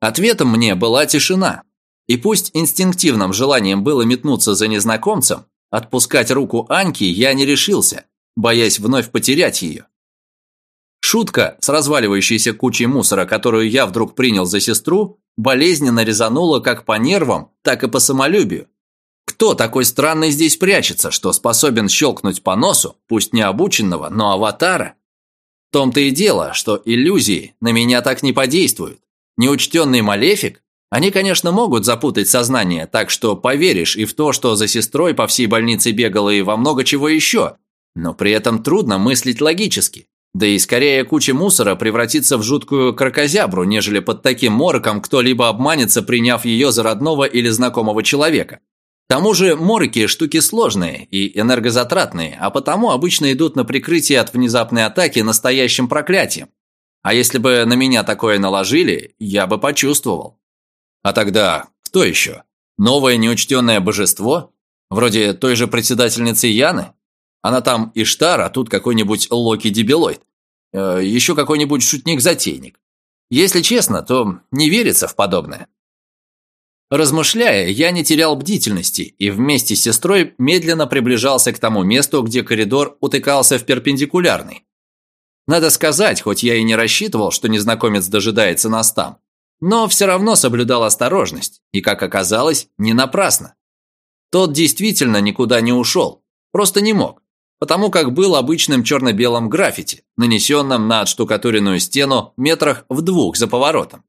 Ответом мне была тишина. И пусть инстинктивным желанием было метнуться за незнакомцем, отпускать руку Аньки я не решился, боясь вновь потерять ее. Шутка с разваливающейся кучей мусора, которую я вдруг принял за сестру, болезненно резанула как по нервам, так и по самолюбию. Кто такой странный здесь прячется, что способен щелкнуть по носу, пусть не обученного, но аватара? Том-то и дело, что иллюзии на меня так не подействуют. Неучтенный малефик, они, конечно, могут запутать сознание, так что поверишь и в то, что за сестрой по всей больнице бегала и во много чего еще, но при этом трудно мыслить логически. Да и скорее куча мусора превратится в жуткую крокозябру, нежели под таким мороком кто-либо обманется, приняв ее за родного или знакомого человека. К тому же мороки – штуки сложные и энергозатратные, а потому обычно идут на прикрытие от внезапной атаки настоящим проклятием. А если бы на меня такое наложили, я бы почувствовал. А тогда кто еще? Новое неучтенное божество? Вроде той же председательницы Яны? Она там Иштар, а тут какой-нибудь Локи-дебилоид. Э, еще какой-нибудь шутник-затейник. Если честно, то не верится в подобное. Размышляя, я не терял бдительности и вместе с сестрой медленно приближался к тому месту, где коридор утыкался в перпендикулярный. Надо сказать, хоть я и не рассчитывал, что незнакомец дожидается нас там, но все равно соблюдал осторожность, и, как оказалось, не напрасно. Тот действительно никуда не ушел, просто не мог потому как был обычным черно-белым граффити, нанесенным на отштукатуренную стену метрах в двух за поворотом.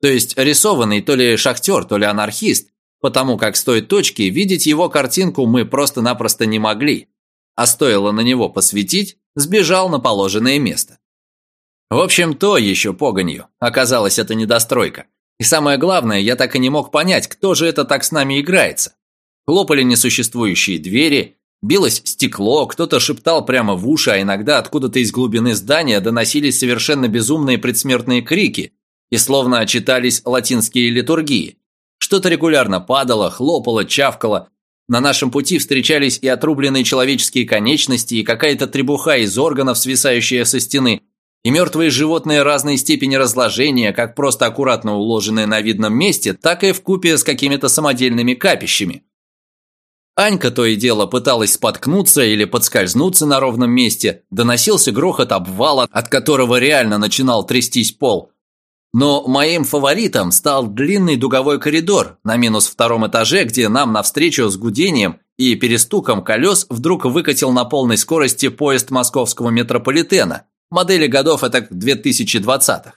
То есть рисованный то ли шахтер, то ли анархист, потому как с той точки видеть его картинку мы просто-напросто не могли, а стоило на него посветить, сбежал на положенное место. В общем, то еще погонью оказалась эта недостройка. И самое главное, я так и не мог понять, кто же это так с нами играется. Хлопали несуществующие двери, Билось стекло, кто-то шептал прямо в уши, а иногда откуда-то из глубины здания доносились совершенно безумные предсмертные крики и словно читались латинские литургии. Что-то регулярно падало, хлопало, чавкало. На нашем пути встречались и отрубленные человеческие конечности, и какая-то требуха из органов, свисающая со стены, и мертвые животные разной степени разложения, как просто аккуратно уложенные на видном месте, так и в купе с какими-то самодельными капищами. Анька то и дело пыталась споткнуться или подскользнуться на ровном месте, доносился грохот обвала, от которого реально начинал трястись пол. Но моим фаворитом стал длинный дуговой коридор на минус втором этаже, где нам навстречу с гудением и перестуком колес вдруг выкатил на полной скорости поезд московского метрополитена, модели годов это 2020-х.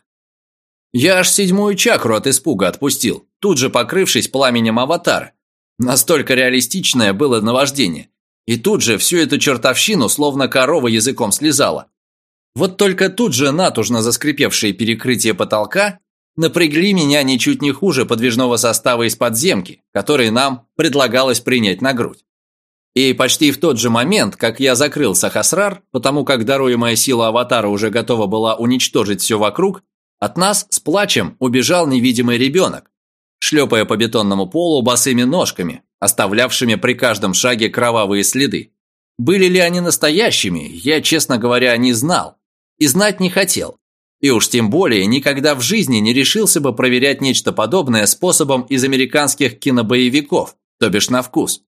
Я аж седьмую чакру от испуга отпустил, тут же покрывшись пламенем аватара. Настолько реалистичное было наваждение. И тут же всю эту чертовщину словно корова языком слезала. Вот только тут же натужно заскрипевшие перекрытия потолка напрягли меня ничуть не хуже подвижного состава из подземки, который нам предлагалось принять на грудь. И почти в тот же момент, как я закрыл Сахасрар, потому как даруемая сила аватара уже готова была уничтожить все вокруг, от нас с плачем убежал невидимый ребенок, шлепая по бетонному полу босыми ножками, оставлявшими при каждом шаге кровавые следы. Были ли они настоящими, я, честно говоря, не знал. И знать не хотел. И уж тем более никогда в жизни не решился бы проверять нечто подобное способом из американских кинобоевиков, то бишь на вкус.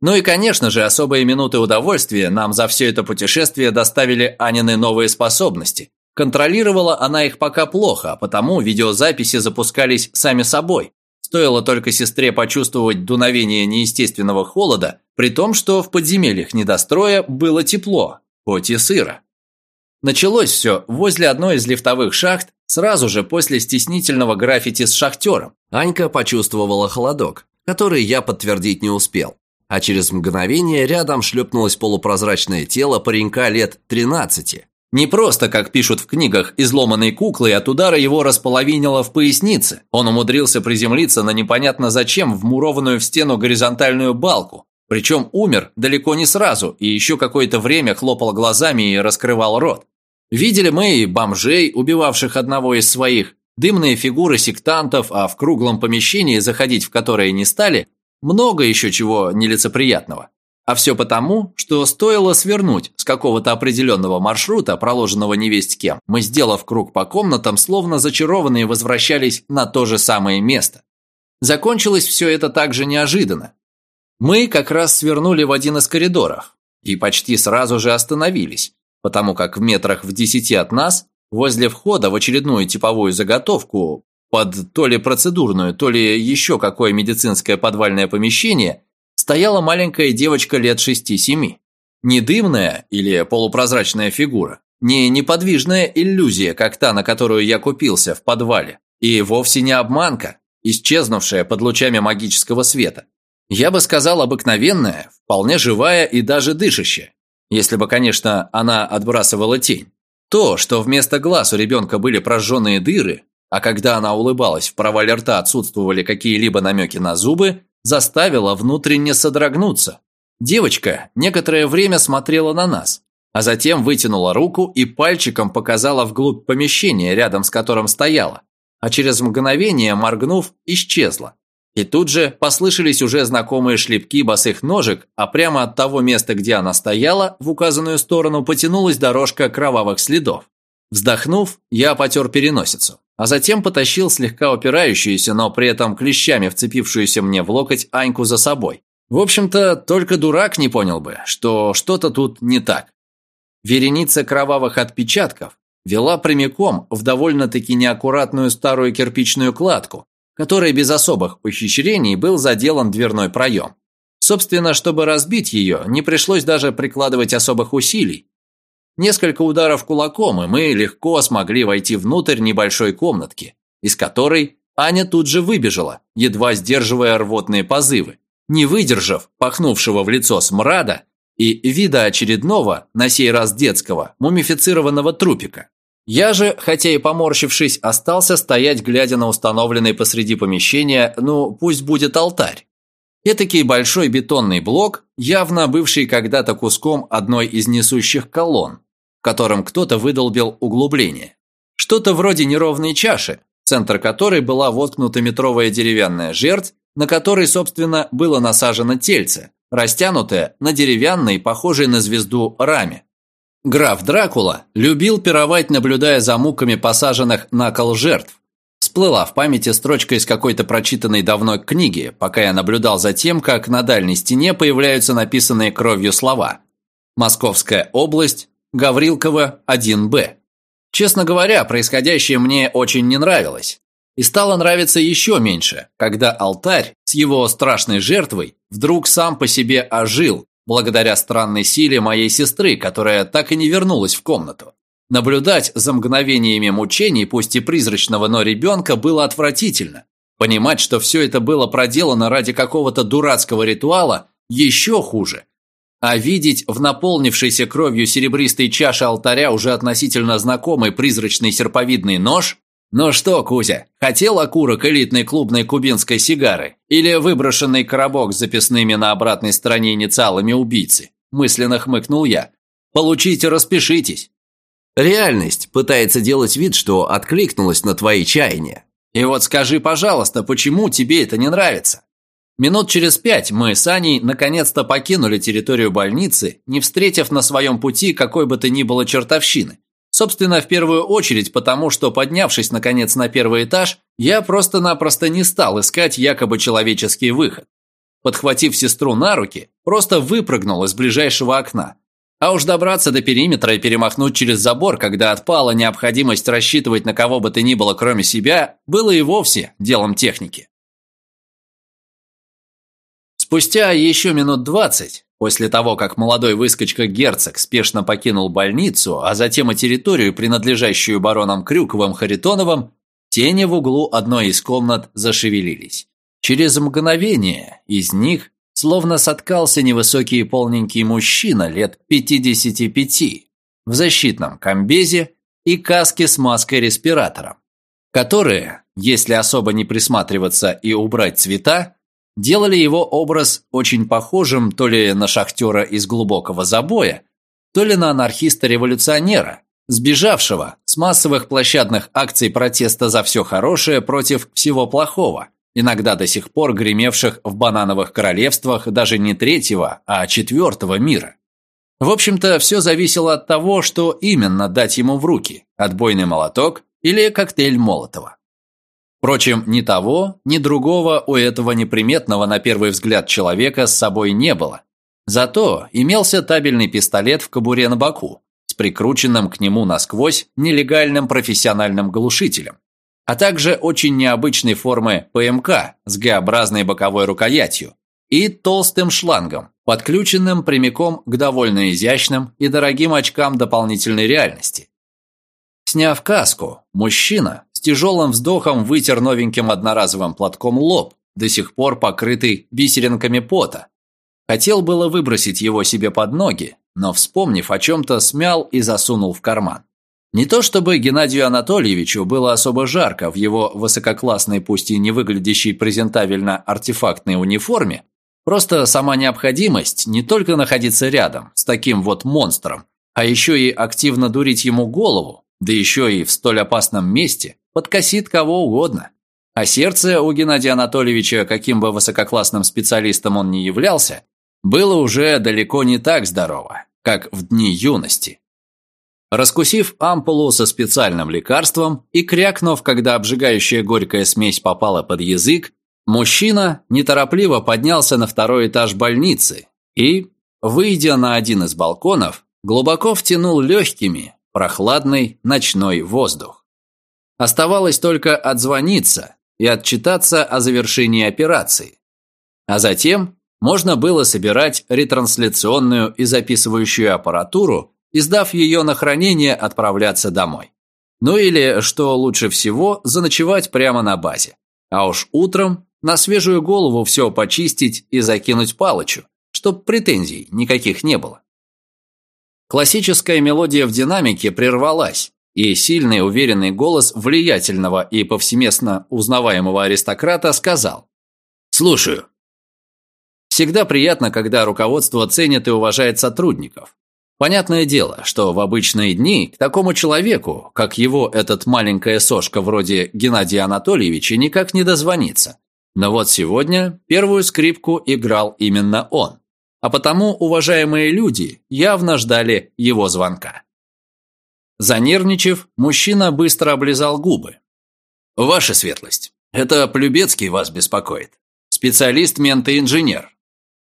Ну и, конечно же, особые минуты удовольствия нам за все это путешествие доставили Анины новые способности. Контролировала она их пока плохо, а потому видеозаписи запускались сами собой, Стоило только сестре почувствовать дуновение неестественного холода, при том, что в подземельях недостроя было тепло, хоть и сыро. Началось все возле одной из лифтовых шахт, сразу же после стеснительного граффити с шахтером. Анька почувствовала холодок, который я подтвердить не успел. А через мгновение рядом шлепнулось полупрозрачное тело паренька лет 13, не просто, как пишут в книгах, изломанной куклой от удара его располовинило в пояснице. Он умудрился приземлиться на непонятно зачем вмурованную в стену горизонтальную балку. Причем умер далеко не сразу и еще какое-то время хлопал глазами и раскрывал рот. Видели мы и бомжей, убивавших одного из своих, дымные фигуры сектантов, а в круглом помещении, заходить в которое не стали, много еще чего нелицеприятного. А все потому, что стоило свернуть с какого-то определенного маршрута, проложенного невесть кем, мы, сделав круг по комнатам, словно зачарованные возвращались на то же самое место. Закончилось все это так же неожиданно. Мы как раз свернули в один из коридоров и почти сразу же остановились, потому как в метрах в десяти от нас, возле входа в очередную типовую заготовку, под то ли процедурную, то ли еще какое медицинское подвальное помещение – стояла маленькая девочка лет шести-семи. Не дымная или полупрозрачная фигура, не неподвижная иллюзия, как та, на которую я купился в подвале, и вовсе не обманка, исчезнувшая под лучами магического света. Я бы сказал обыкновенная, вполне живая и даже дышащая, если бы, конечно, она отбрасывала тень. То, что вместо глаз у ребенка были прожженные дыры, а когда она улыбалась, в провале рта отсутствовали какие-либо намеки на зубы, заставило внутренне содрогнуться. Девочка некоторое время смотрела на нас, а затем вытянула руку и пальчиком показала вглубь помещения, рядом с которым стояла, а через мгновение, моргнув, исчезла. И тут же послышались уже знакомые шлепки босых ножек, а прямо от того места, где она стояла, в указанную сторону потянулась дорожка кровавых следов. Вздохнув, я потер переносицу, а затем потащил слегка упирающуюся, но при этом клещами вцепившуюся мне в локоть Аньку за собой. В общем-то, только дурак не понял бы, что что-то тут не так. Вереница кровавых отпечатков вела прямиком в довольно-таки неаккуратную старую кирпичную кладку, которой без особых ухищрений был заделан дверной проем. Собственно, чтобы разбить ее, не пришлось даже прикладывать особых усилий. Несколько ударов кулаком, и мы легко смогли войти внутрь небольшой комнатки, из которой Аня тут же выбежала, едва сдерживая рвотные позывы, не выдержав пахнувшего в лицо смрада и вида очередного, на сей раз детского, мумифицированного трупика. Я же, хотя и поморщившись, остался стоять, глядя на установленный посреди помещения, ну, пусть будет алтарь. Этакий большой бетонный блок, явно бывший когда-то куском одной из несущих колонн, в котором кто-то выдолбил углубление. Что-то вроде неровной чаши, центр которой была воткнута метровая деревянная жерть, на которой, собственно, было насажено тельце, растянутое на деревянной, похожей на звезду, раме. Граф Дракула любил пировать, наблюдая за муками посаженных на кол жертв. Всплыла в памяти строчка из какой-то прочитанной давно книги, пока я наблюдал за тем, как на дальней стене появляются написанные кровью слова. Московская область, Гаврилково, 1Б. Честно говоря, происходящее мне очень не нравилось. И стало нравиться еще меньше, когда алтарь с его страшной жертвой вдруг сам по себе ожил, благодаря странной силе моей сестры, которая так и не вернулась в комнату. Наблюдать за мгновениями мучений, пусть и призрачного, но ребенка, было отвратительно. Понимать, что все это было проделано ради какого-то дурацкого ритуала, еще хуже. А видеть в наполнившейся кровью серебристой чаше алтаря уже относительно знакомый призрачный серповидный нож «Ну что, Кузя, хотел окурок элитной клубной кубинской сигары или выброшенный коробок с записными на обратной стороне инициалами убийцы?» Мысленно хмыкнул я. «Получите, распишитесь». Реальность пытается делать вид, что откликнулась на твои чаяния. И вот скажи, пожалуйста, почему тебе это не нравится? Минут через пять мы с Аней наконец-то покинули территорию больницы, не встретив на своем пути какой бы то ни было чертовщины. Собственно, в первую очередь потому, что, поднявшись, наконец, на первый этаж, я просто-напросто не стал искать якобы человеческий выход. Подхватив сестру на руки, просто выпрыгнул из ближайшего окна. А уж добраться до периметра и перемахнуть через забор, когда отпала необходимость рассчитывать на кого бы то ни было, кроме себя, было и вовсе делом техники. Спустя еще минут двадцать После того, как молодой выскочка-герцог спешно покинул больницу, а затем и территорию, принадлежащую баронам Крюковым Харитоновым, тени в углу одной из комнат зашевелились. Через мгновение из них словно соткался невысокий и полненький мужчина лет 55 в защитном комбезе и каске с маской-респиратором, которые, если особо не присматриваться и убрать цвета, делали его образ очень похожим то ли на шахтера из глубокого забоя, то ли на анархиста-революционера, сбежавшего с массовых площадных акций протеста за все хорошее против всего плохого, иногда до сих пор гремевших в банановых королевствах даже не третьего, а четвертого мира. В общем-то, все зависело от того, что именно дать ему в руки – отбойный молоток или коктейль Молотова. Впрочем, ни того, ни другого у этого неприметного на первый взгляд человека с собой не было. Зато имелся табельный пистолет в кобуре на боку с прикрученным к нему насквозь нелегальным профессиональным глушителем, а также очень необычной формы ПМК с Г-образной боковой рукоятью и толстым шлангом, подключенным прямиком к довольно изящным и дорогим очкам дополнительной реальности. Сняв каску, мужчина тяжелым вздохом вытер новеньким одноразовым платком лоб, до сих пор покрытый бисеринками пота. Хотел было выбросить его себе под ноги, но, вспомнив о чем-то, смял и засунул в карман. Не то чтобы Геннадию Анатольевичу было особо жарко в его высококлассной, пусть и не выглядящей презентабельно артефактной униформе, просто сама необходимость не только находиться рядом с таким вот монстром, а еще и активно дурить ему голову, да еще и в столь опасном месте, подкосит кого угодно. А сердце у Геннадия Анатольевича, каким бы высококлассным специалистом он ни являлся, было уже далеко не так здорово, как в дни юности. Раскусив ампулу со специальным лекарством и крякнув, когда обжигающая горькая смесь попала под язык, мужчина неторопливо поднялся на второй этаж больницы и, выйдя на один из балконов, глубоко втянул легкими прохладный ночной воздух. Оставалось только отзвониться и отчитаться о завершении операции. А затем можно было собирать ретрансляционную и записывающую аппаратуру и, сдав ее на хранение, отправляться домой. Ну или, что лучше всего, заночевать прямо на базе. А уж утром на свежую голову все почистить и закинуть Палычу, чтоб претензий никаких не было. Классическая мелодия в динамике прервалась, и сильный уверенный голос влиятельного и повсеместно узнаваемого аристократа сказал «Слушаю». Всегда приятно, когда руководство ценит и уважает сотрудников. Понятное дело, что в обычные дни к такому человеку, как его этот маленькая сошка вроде Геннадия Анатольевича, никак не дозвонится. Но вот сегодня первую скрипку играл именно он. А потому уважаемые люди явно ждали его звонка. Занервничав, мужчина быстро облизал губы. «Ваша светлость, это Плюбецкий вас беспокоит. Специалист мента-инженер»,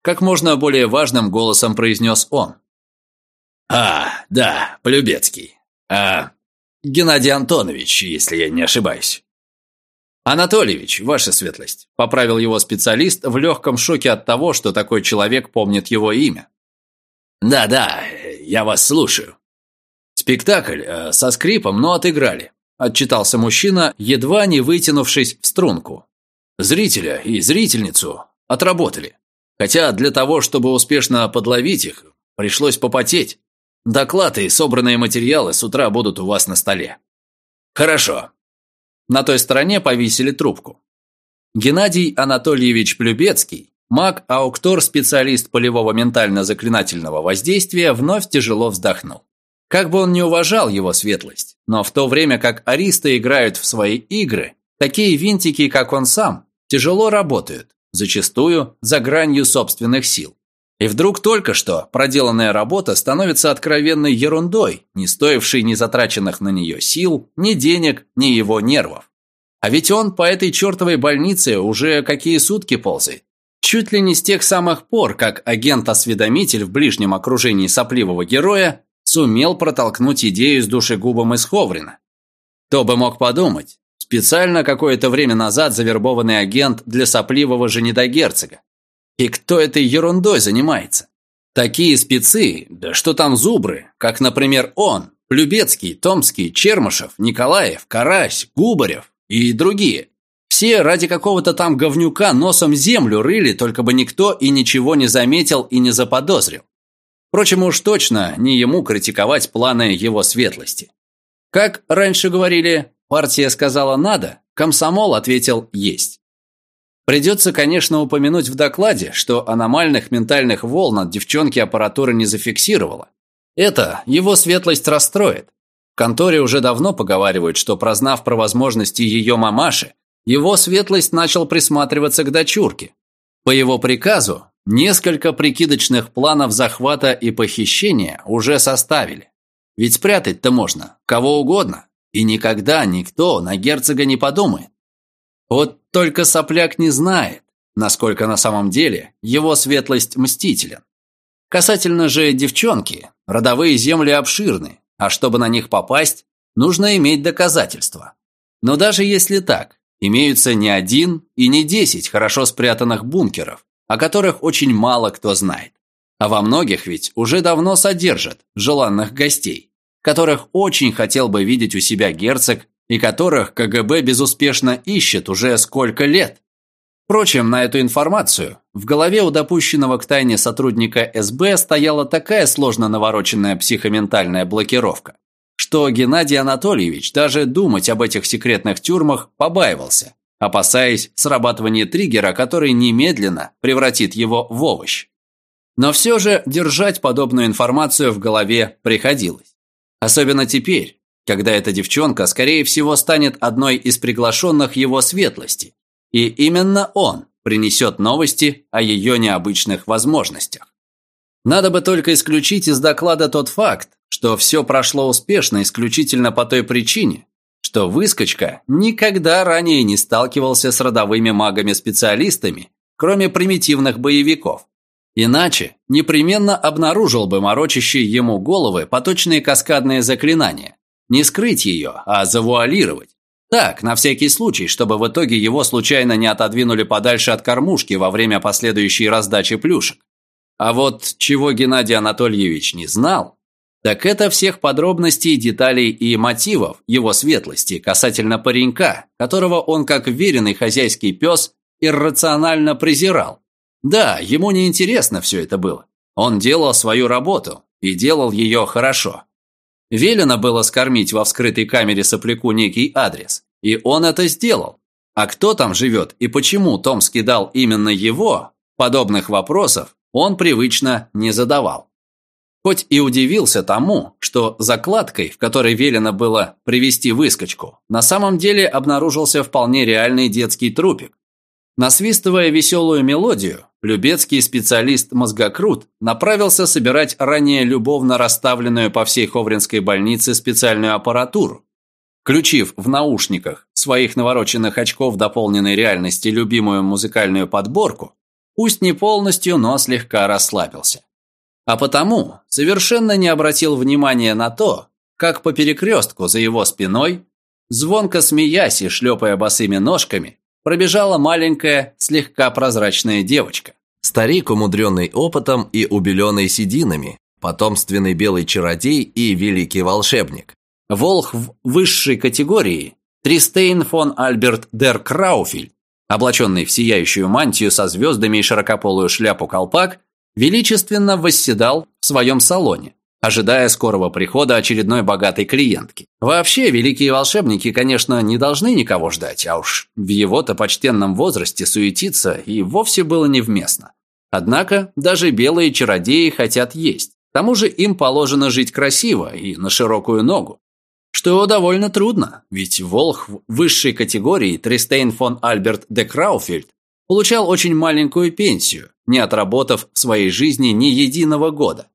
как можно более важным голосом произнес он. «А, да, Полюбецкий. А, Геннадий Антонович, если я не ошибаюсь». «Анатольевич, ваша светлость», – поправил его специалист в легком шоке от того, что такой человек помнит его имя. «Да-да, я вас слушаю». «Спектакль э, со скрипом, но отыграли», – отчитался мужчина, едва не вытянувшись в струнку. «Зрителя и зрительницу отработали. Хотя для того, чтобы успешно подловить их, пришлось попотеть. Доклад и собранные материалы с утра будут у вас на столе. Хорошо. На той стороне повесили трубку. Геннадий Анатольевич Плюбецкий, маг-ауктор, специалист полевого ментально-заклинательного воздействия, вновь тяжело вздохнул. Как бы он не уважал его светлость, но в то время как аристы играют в свои игры, такие винтики, как он сам, тяжело работают, зачастую за гранью собственных сил. И вдруг только что проделанная работа становится откровенной ерундой, не стоившей ни затраченных на нее сил, ни денег, ни его нервов. А ведь он по этой чертовой больнице уже какие сутки ползает. Чуть ли не с тех самых пор, как агент-осведомитель в ближнем окружении сопливого героя сумел протолкнуть идею с душегубом из Ховрина. Кто бы мог подумать, специально какое-то время назад завербованный агент для сопливого женидогерцога. И кто этой ерундой занимается? Такие спецы, да что там зубры, как, например, он, Плюбецкий, Томский, Чермышев, Николаев, Карась, Губарев и другие. Все ради какого-то там говнюка носом землю рыли, только бы никто и ничего не заметил и не заподозрил. Впрочем, уж точно не ему критиковать планы его светлости. Как раньше говорили, партия сказала «надо», комсомол ответил «есть». Придется, конечно, упомянуть в докладе, что аномальных ментальных волн от девчонки аппаратура не зафиксировала. Это его светлость расстроит. В конторе уже давно поговаривают, что, прознав про возможности ее мамаши, его светлость начал присматриваться к дочурке. По его приказу, несколько прикидочных планов захвата и похищения уже составили. Ведь спрятать-то можно, кого угодно, и никогда никто на герцога не подумает. Вот только сопляк не знает, насколько на самом деле его светлость мстителен. Касательно же девчонки, родовые земли обширны, а чтобы на них попасть, нужно иметь доказательства. Но даже если так, имеются не один и не десять хорошо спрятанных бункеров, о которых очень мало кто знает. А во многих ведь уже давно содержат желанных гостей, которых очень хотел бы видеть у себя герцог и которых КГБ безуспешно ищет уже сколько лет. Впрочем, на эту информацию в голове у допущенного к тайне сотрудника СБ стояла такая сложно навороченная психоментальная блокировка, что Геннадий Анатольевич даже думать об этих секретных тюрьмах побаивался, опасаясь срабатывания триггера, который немедленно превратит его в овощ. Но все же держать подобную информацию в голове приходилось. Особенно теперь, когда эта девчонка, скорее всего, станет одной из приглашенных его светлости. И именно он принесет новости о ее необычных возможностях. Надо бы только исключить из доклада тот факт, что все прошло успешно исключительно по той причине, что выскочка никогда ранее не сталкивался с родовыми магами-специалистами, кроме примитивных боевиков. Иначе непременно обнаружил бы морочащие ему головы поточные каскадные заклинания. Не скрыть ее, а завуалировать. Так, на всякий случай, чтобы в итоге его случайно не отодвинули подальше от кормушки во время последующей раздачи плюшек. А вот чего Геннадий Анатольевич не знал, так это всех подробностей, деталей и мотивов его светлости касательно паренька, которого он как веренный хозяйский пес иррационально презирал. Да, ему не интересно все это было. Он делал свою работу и делал ее хорошо. Велено было скормить во вскрытой камере сопляку некий адрес, и он это сделал. А кто там живет и почему Том скидал именно его, подобных вопросов он привычно не задавал. Хоть и удивился тому, что закладкой, в которой велено было привести выскочку, на самом деле обнаружился вполне реальный детский трупик. Насвистывая веселую мелодию, любецкий специалист-мозгокрут направился собирать ранее любовно расставленную по всей Ховринской больнице специальную аппаратуру. Включив в наушниках своих навороченных очков дополненной реальности любимую музыкальную подборку, Пусть не полностью, но слегка расслабился. А потому совершенно не обратил внимания на то, как по перекрестку за его спиной, звонко смеясь и шлепая босыми ножками, пробежала маленькая, слегка прозрачная девочка. Старик, умудренный опытом и убеленный сединами, потомственный белый чародей и великий волшебник. Волх в высшей категории Тристейн фон Альберт дер Крауфельд, облаченный в сияющую мантию со звездами и широкополую шляпу-колпак, величественно восседал в своем салоне, ожидая скорого прихода очередной богатой клиентки. Вообще, великие волшебники, конечно, не должны никого ждать, а уж в его-то почтенном возрасте суетиться и вовсе было невместно. Однако даже белые чародеи хотят есть. К тому же им положено жить красиво и на широкую ногу. Что довольно трудно, ведь Волх высшей категории Тристейн фон Альберт де Крауфельд получал очень маленькую пенсию, не отработав в своей жизни ни единого года.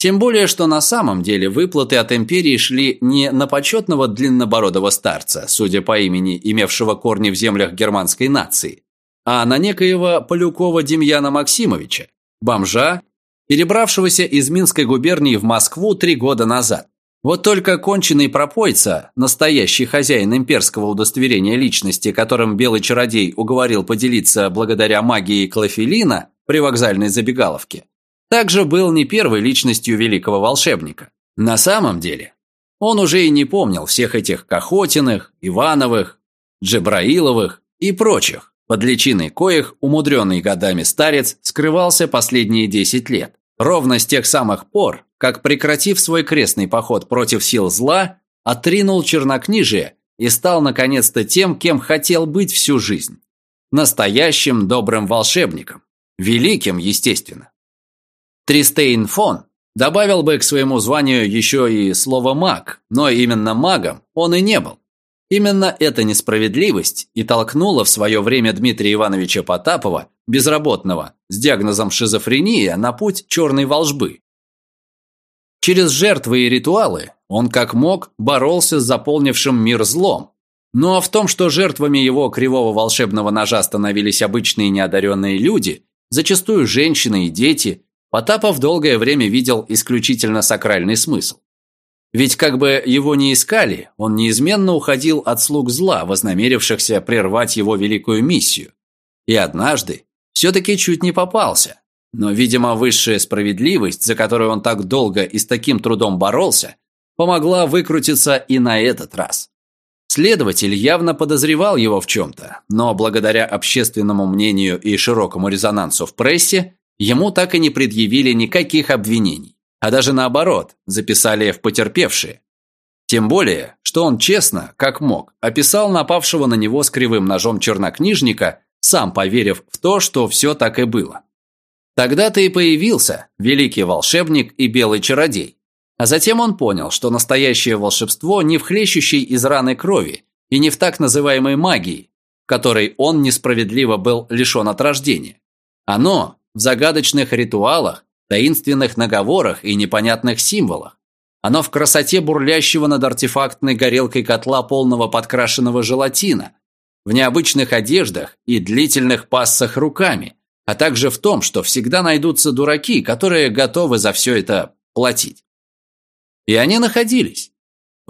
Тем более, что на самом деле выплаты от империи шли не на почетного длиннобородого старца, судя по имени, имевшего корни в землях германской нации, а на некоего Полюкова Демьяна Максимовича, бомжа, перебравшегося из Минской губернии в Москву три года назад. Вот только конченый пропойца, настоящий хозяин имперского удостоверения личности, которым белый чародей уговорил поделиться благодаря магии Клофелина при вокзальной забегаловке, также был не первой личностью великого волшебника. На самом деле, он уже и не помнил всех этих Кахотиных, Ивановых, Джебраиловых и прочих, под личиной коих умудренный годами старец скрывался последние 10 лет. Ровно с тех самых пор, как, прекратив свой крестный поход против сил зла, отринул чернокнижие и стал наконец-то тем, кем хотел быть всю жизнь. Настоящим добрым волшебником. Великим, естественно. Тристейн фон добавил бы к своему званию еще и слово «маг», но именно магом он и не был. Именно эта несправедливость и толкнула в свое время Дмитрия Ивановича Потапова, безработного, с диагнозом шизофрения, на путь черной волжбы. Через жертвы и ритуалы он как мог боролся с заполнившим мир злом. Ну а в том, что жертвами его кривого волшебного ножа становились обычные неодаренные люди, зачастую женщины и дети, Потапов долгое время видел исключительно сакральный смысл. Ведь как бы его ни искали, он неизменно уходил от слуг зла, вознамерившихся прервать его великую миссию. И однажды все-таки чуть не попался. Но, видимо, высшая справедливость, за которую он так долго и с таким трудом боролся, помогла выкрутиться и на этот раз. Следователь явно подозревал его в чем-то, но благодаря общественному мнению и широкому резонансу в прессе, ему так и не предъявили никаких обвинений а даже наоборот, записали в потерпевшие. Тем более, что он честно, как мог, описал напавшего на него с кривым ножом чернокнижника, сам поверив в то, что все так и было. Тогда-то и появился великий волшебник и белый чародей. А затем он понял, что настоящее волшебство не в хлещущей из раны крови и не в так называемой магии, которой он несправедливо был лишен от рождения. Оно в загадочных ритуалах, таинственных наговорах и непонятных символах. Оно в красоте бурлящего над артефактной горелкой котла полного подкрашенного желатина, в необычных одеждах и длительных пассах руками, а также в том, что всегда найдутся дураки, которые готовы за все это платить. И они находились.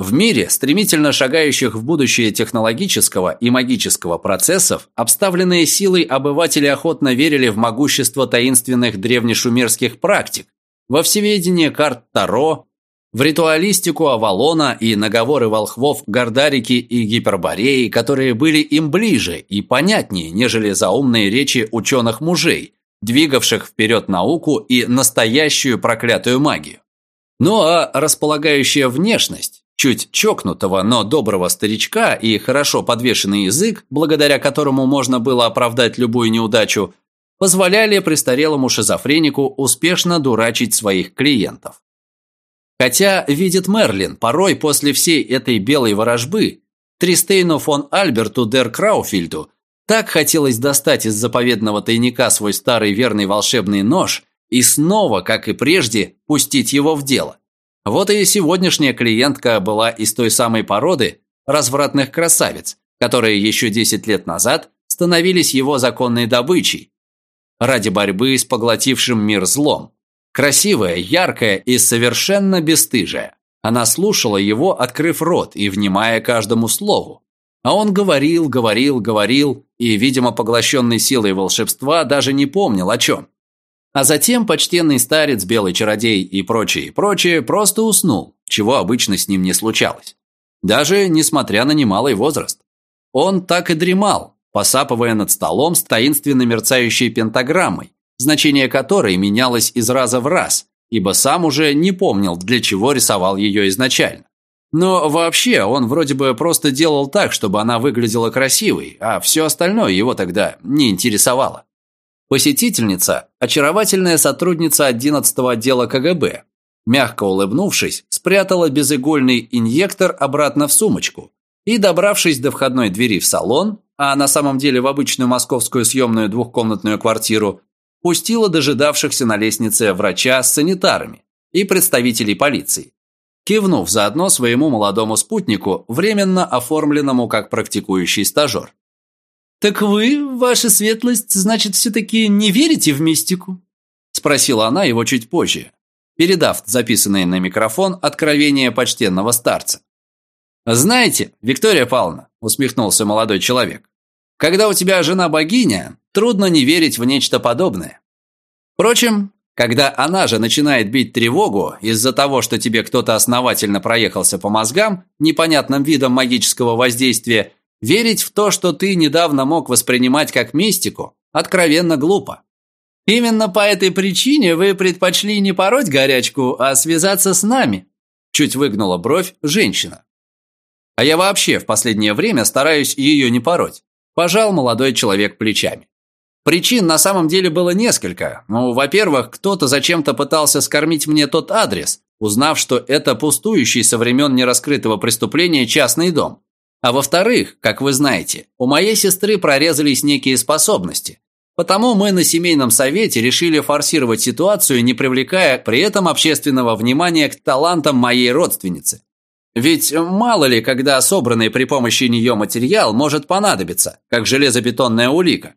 В мире, стремительно шагающих в будущее технологического и магического процессов, обставленные силой обыватели охотно верили в могущество таинственных древнешумерских практик, во всеведение карт Таро, в ритуалистику Авалона и наговоры волхвов Гордарики и Гипербореи, которые были им ближе и понятнее, нежели заумные речи ученых-мужей, двигавших вперед науку и настоящую проклятую магию. Ну а располагающая внешность, чуть чокнутого, но доброго старичка и хорошо подвешенный язык, благодаря которому можно было оправдать любую неудачу, позволяли престарелому шизофренику успешно дурачить своих клиентов. Хотя, видит Мерлин, порой после всей этой белой ворожбы Тристейну фон Альберту дер Крауфильду так хотелось достать из заповедного тайника свой старый верный волшебный нож и снова, как и прежде, пустить его в дело. Вот и сегодняшняя клиентка была из той самой породы развратных красавиц, которые еще 10 лет назад становились его законной добычей ради борьбы с поглотившим мир злом. Красивая, яркая и совершенно бесстыжая. Она слушала его, открыв рот и внимая каждому слову. А он говорил, говорил, говорил, и, видимо, поглощенный силой волшебства, даже не помнил о чем. А затем почтенный старец, белый чародей и прочее, прочее просто уснул, чего обычно с ним не случалось. Даже несмотря на немалый возраст. Он так и дремал, посапывая над столом с таинственно мерцающей пентаграммой, значение которой менялось из раза в раз, ибо сам уже не помнил, для чего рисовал ее изначально. Но вообще он вроде бы просто делал так, чтобы она выглядела красивой, а все остальное его тогда не интересовало. Посетительница – очаровательная сотрудница 11-го отдела КГБ. Мягко улыбнувшись, спрятала безыгольный инъектор обратно в сумочку и, добравшись до входной двери в салон, а на самом деле в обычную московскую съемную двухкомнатную квартиру, пустила дожидавшихся на лестнице врача с санитарами и представителей полиции, кивнув заодно своему молодому спутнику, временно оформленному как практикующий стажер. «Так вы, ваша светлость, значит, все-таки не верите в мистику?» Спросила она его чуть позже, передав записанное на микрофон откровение почтенного старца. «Знаете, Виктория Павловна», – усмехнулся молодой человек, когда у тебя жена богиня, трудно не верить в нечто подобное. Впрочем, когда она же начинает бить тревогу из-за того, что тебе кто-то основательно проехался по мозгам непонятным видом магического воздействия, верить в то, что ты недавно мог воспринимать как мистику, откровенно глупо. Именно по этой причине вы предпочли не пороть горячку, а связаться с нами. Чуть выгнула бровь женщина. А я вообще в последнее время стараюсь ее не пороть. Пожал молодой человек плечами. Причин на самом деле было несколько. Ну, во-первых, кто-то зачем-то пытался скормить мне тот адрес, узнав, что это пустующий со времен нераскрытого преступления частный дом. А во-вторых, как вы знаете, у моей сестры прорезались некие способности. Потому мы на семейном совете решили форсировать ситуацию, не привлекая при этом общественного внимания к талантам моей родственницы. Ведь мало ли, когда собранный при помощи нее материал может понадобиться, как железобетонная улика.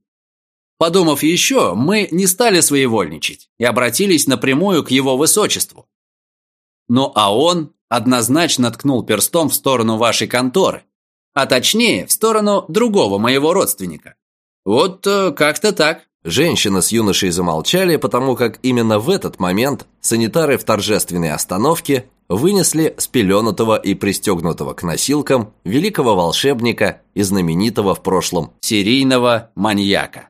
Подумав еще, мы не стали своевольничать и обратились напрямую к его высочеству. Ну а он однозначно ткнул перстом в сторону вашей конторы, а точнее, в сторону другого моего родственника. Вот э, как-то так. Женщина с юношей замолчали, потому как именно в этот момент санитары в торжественной остановке вынесли спеленутого и пристегнутого к носилкам великого волшебника и знаменитого в прошлом серийного маньяка.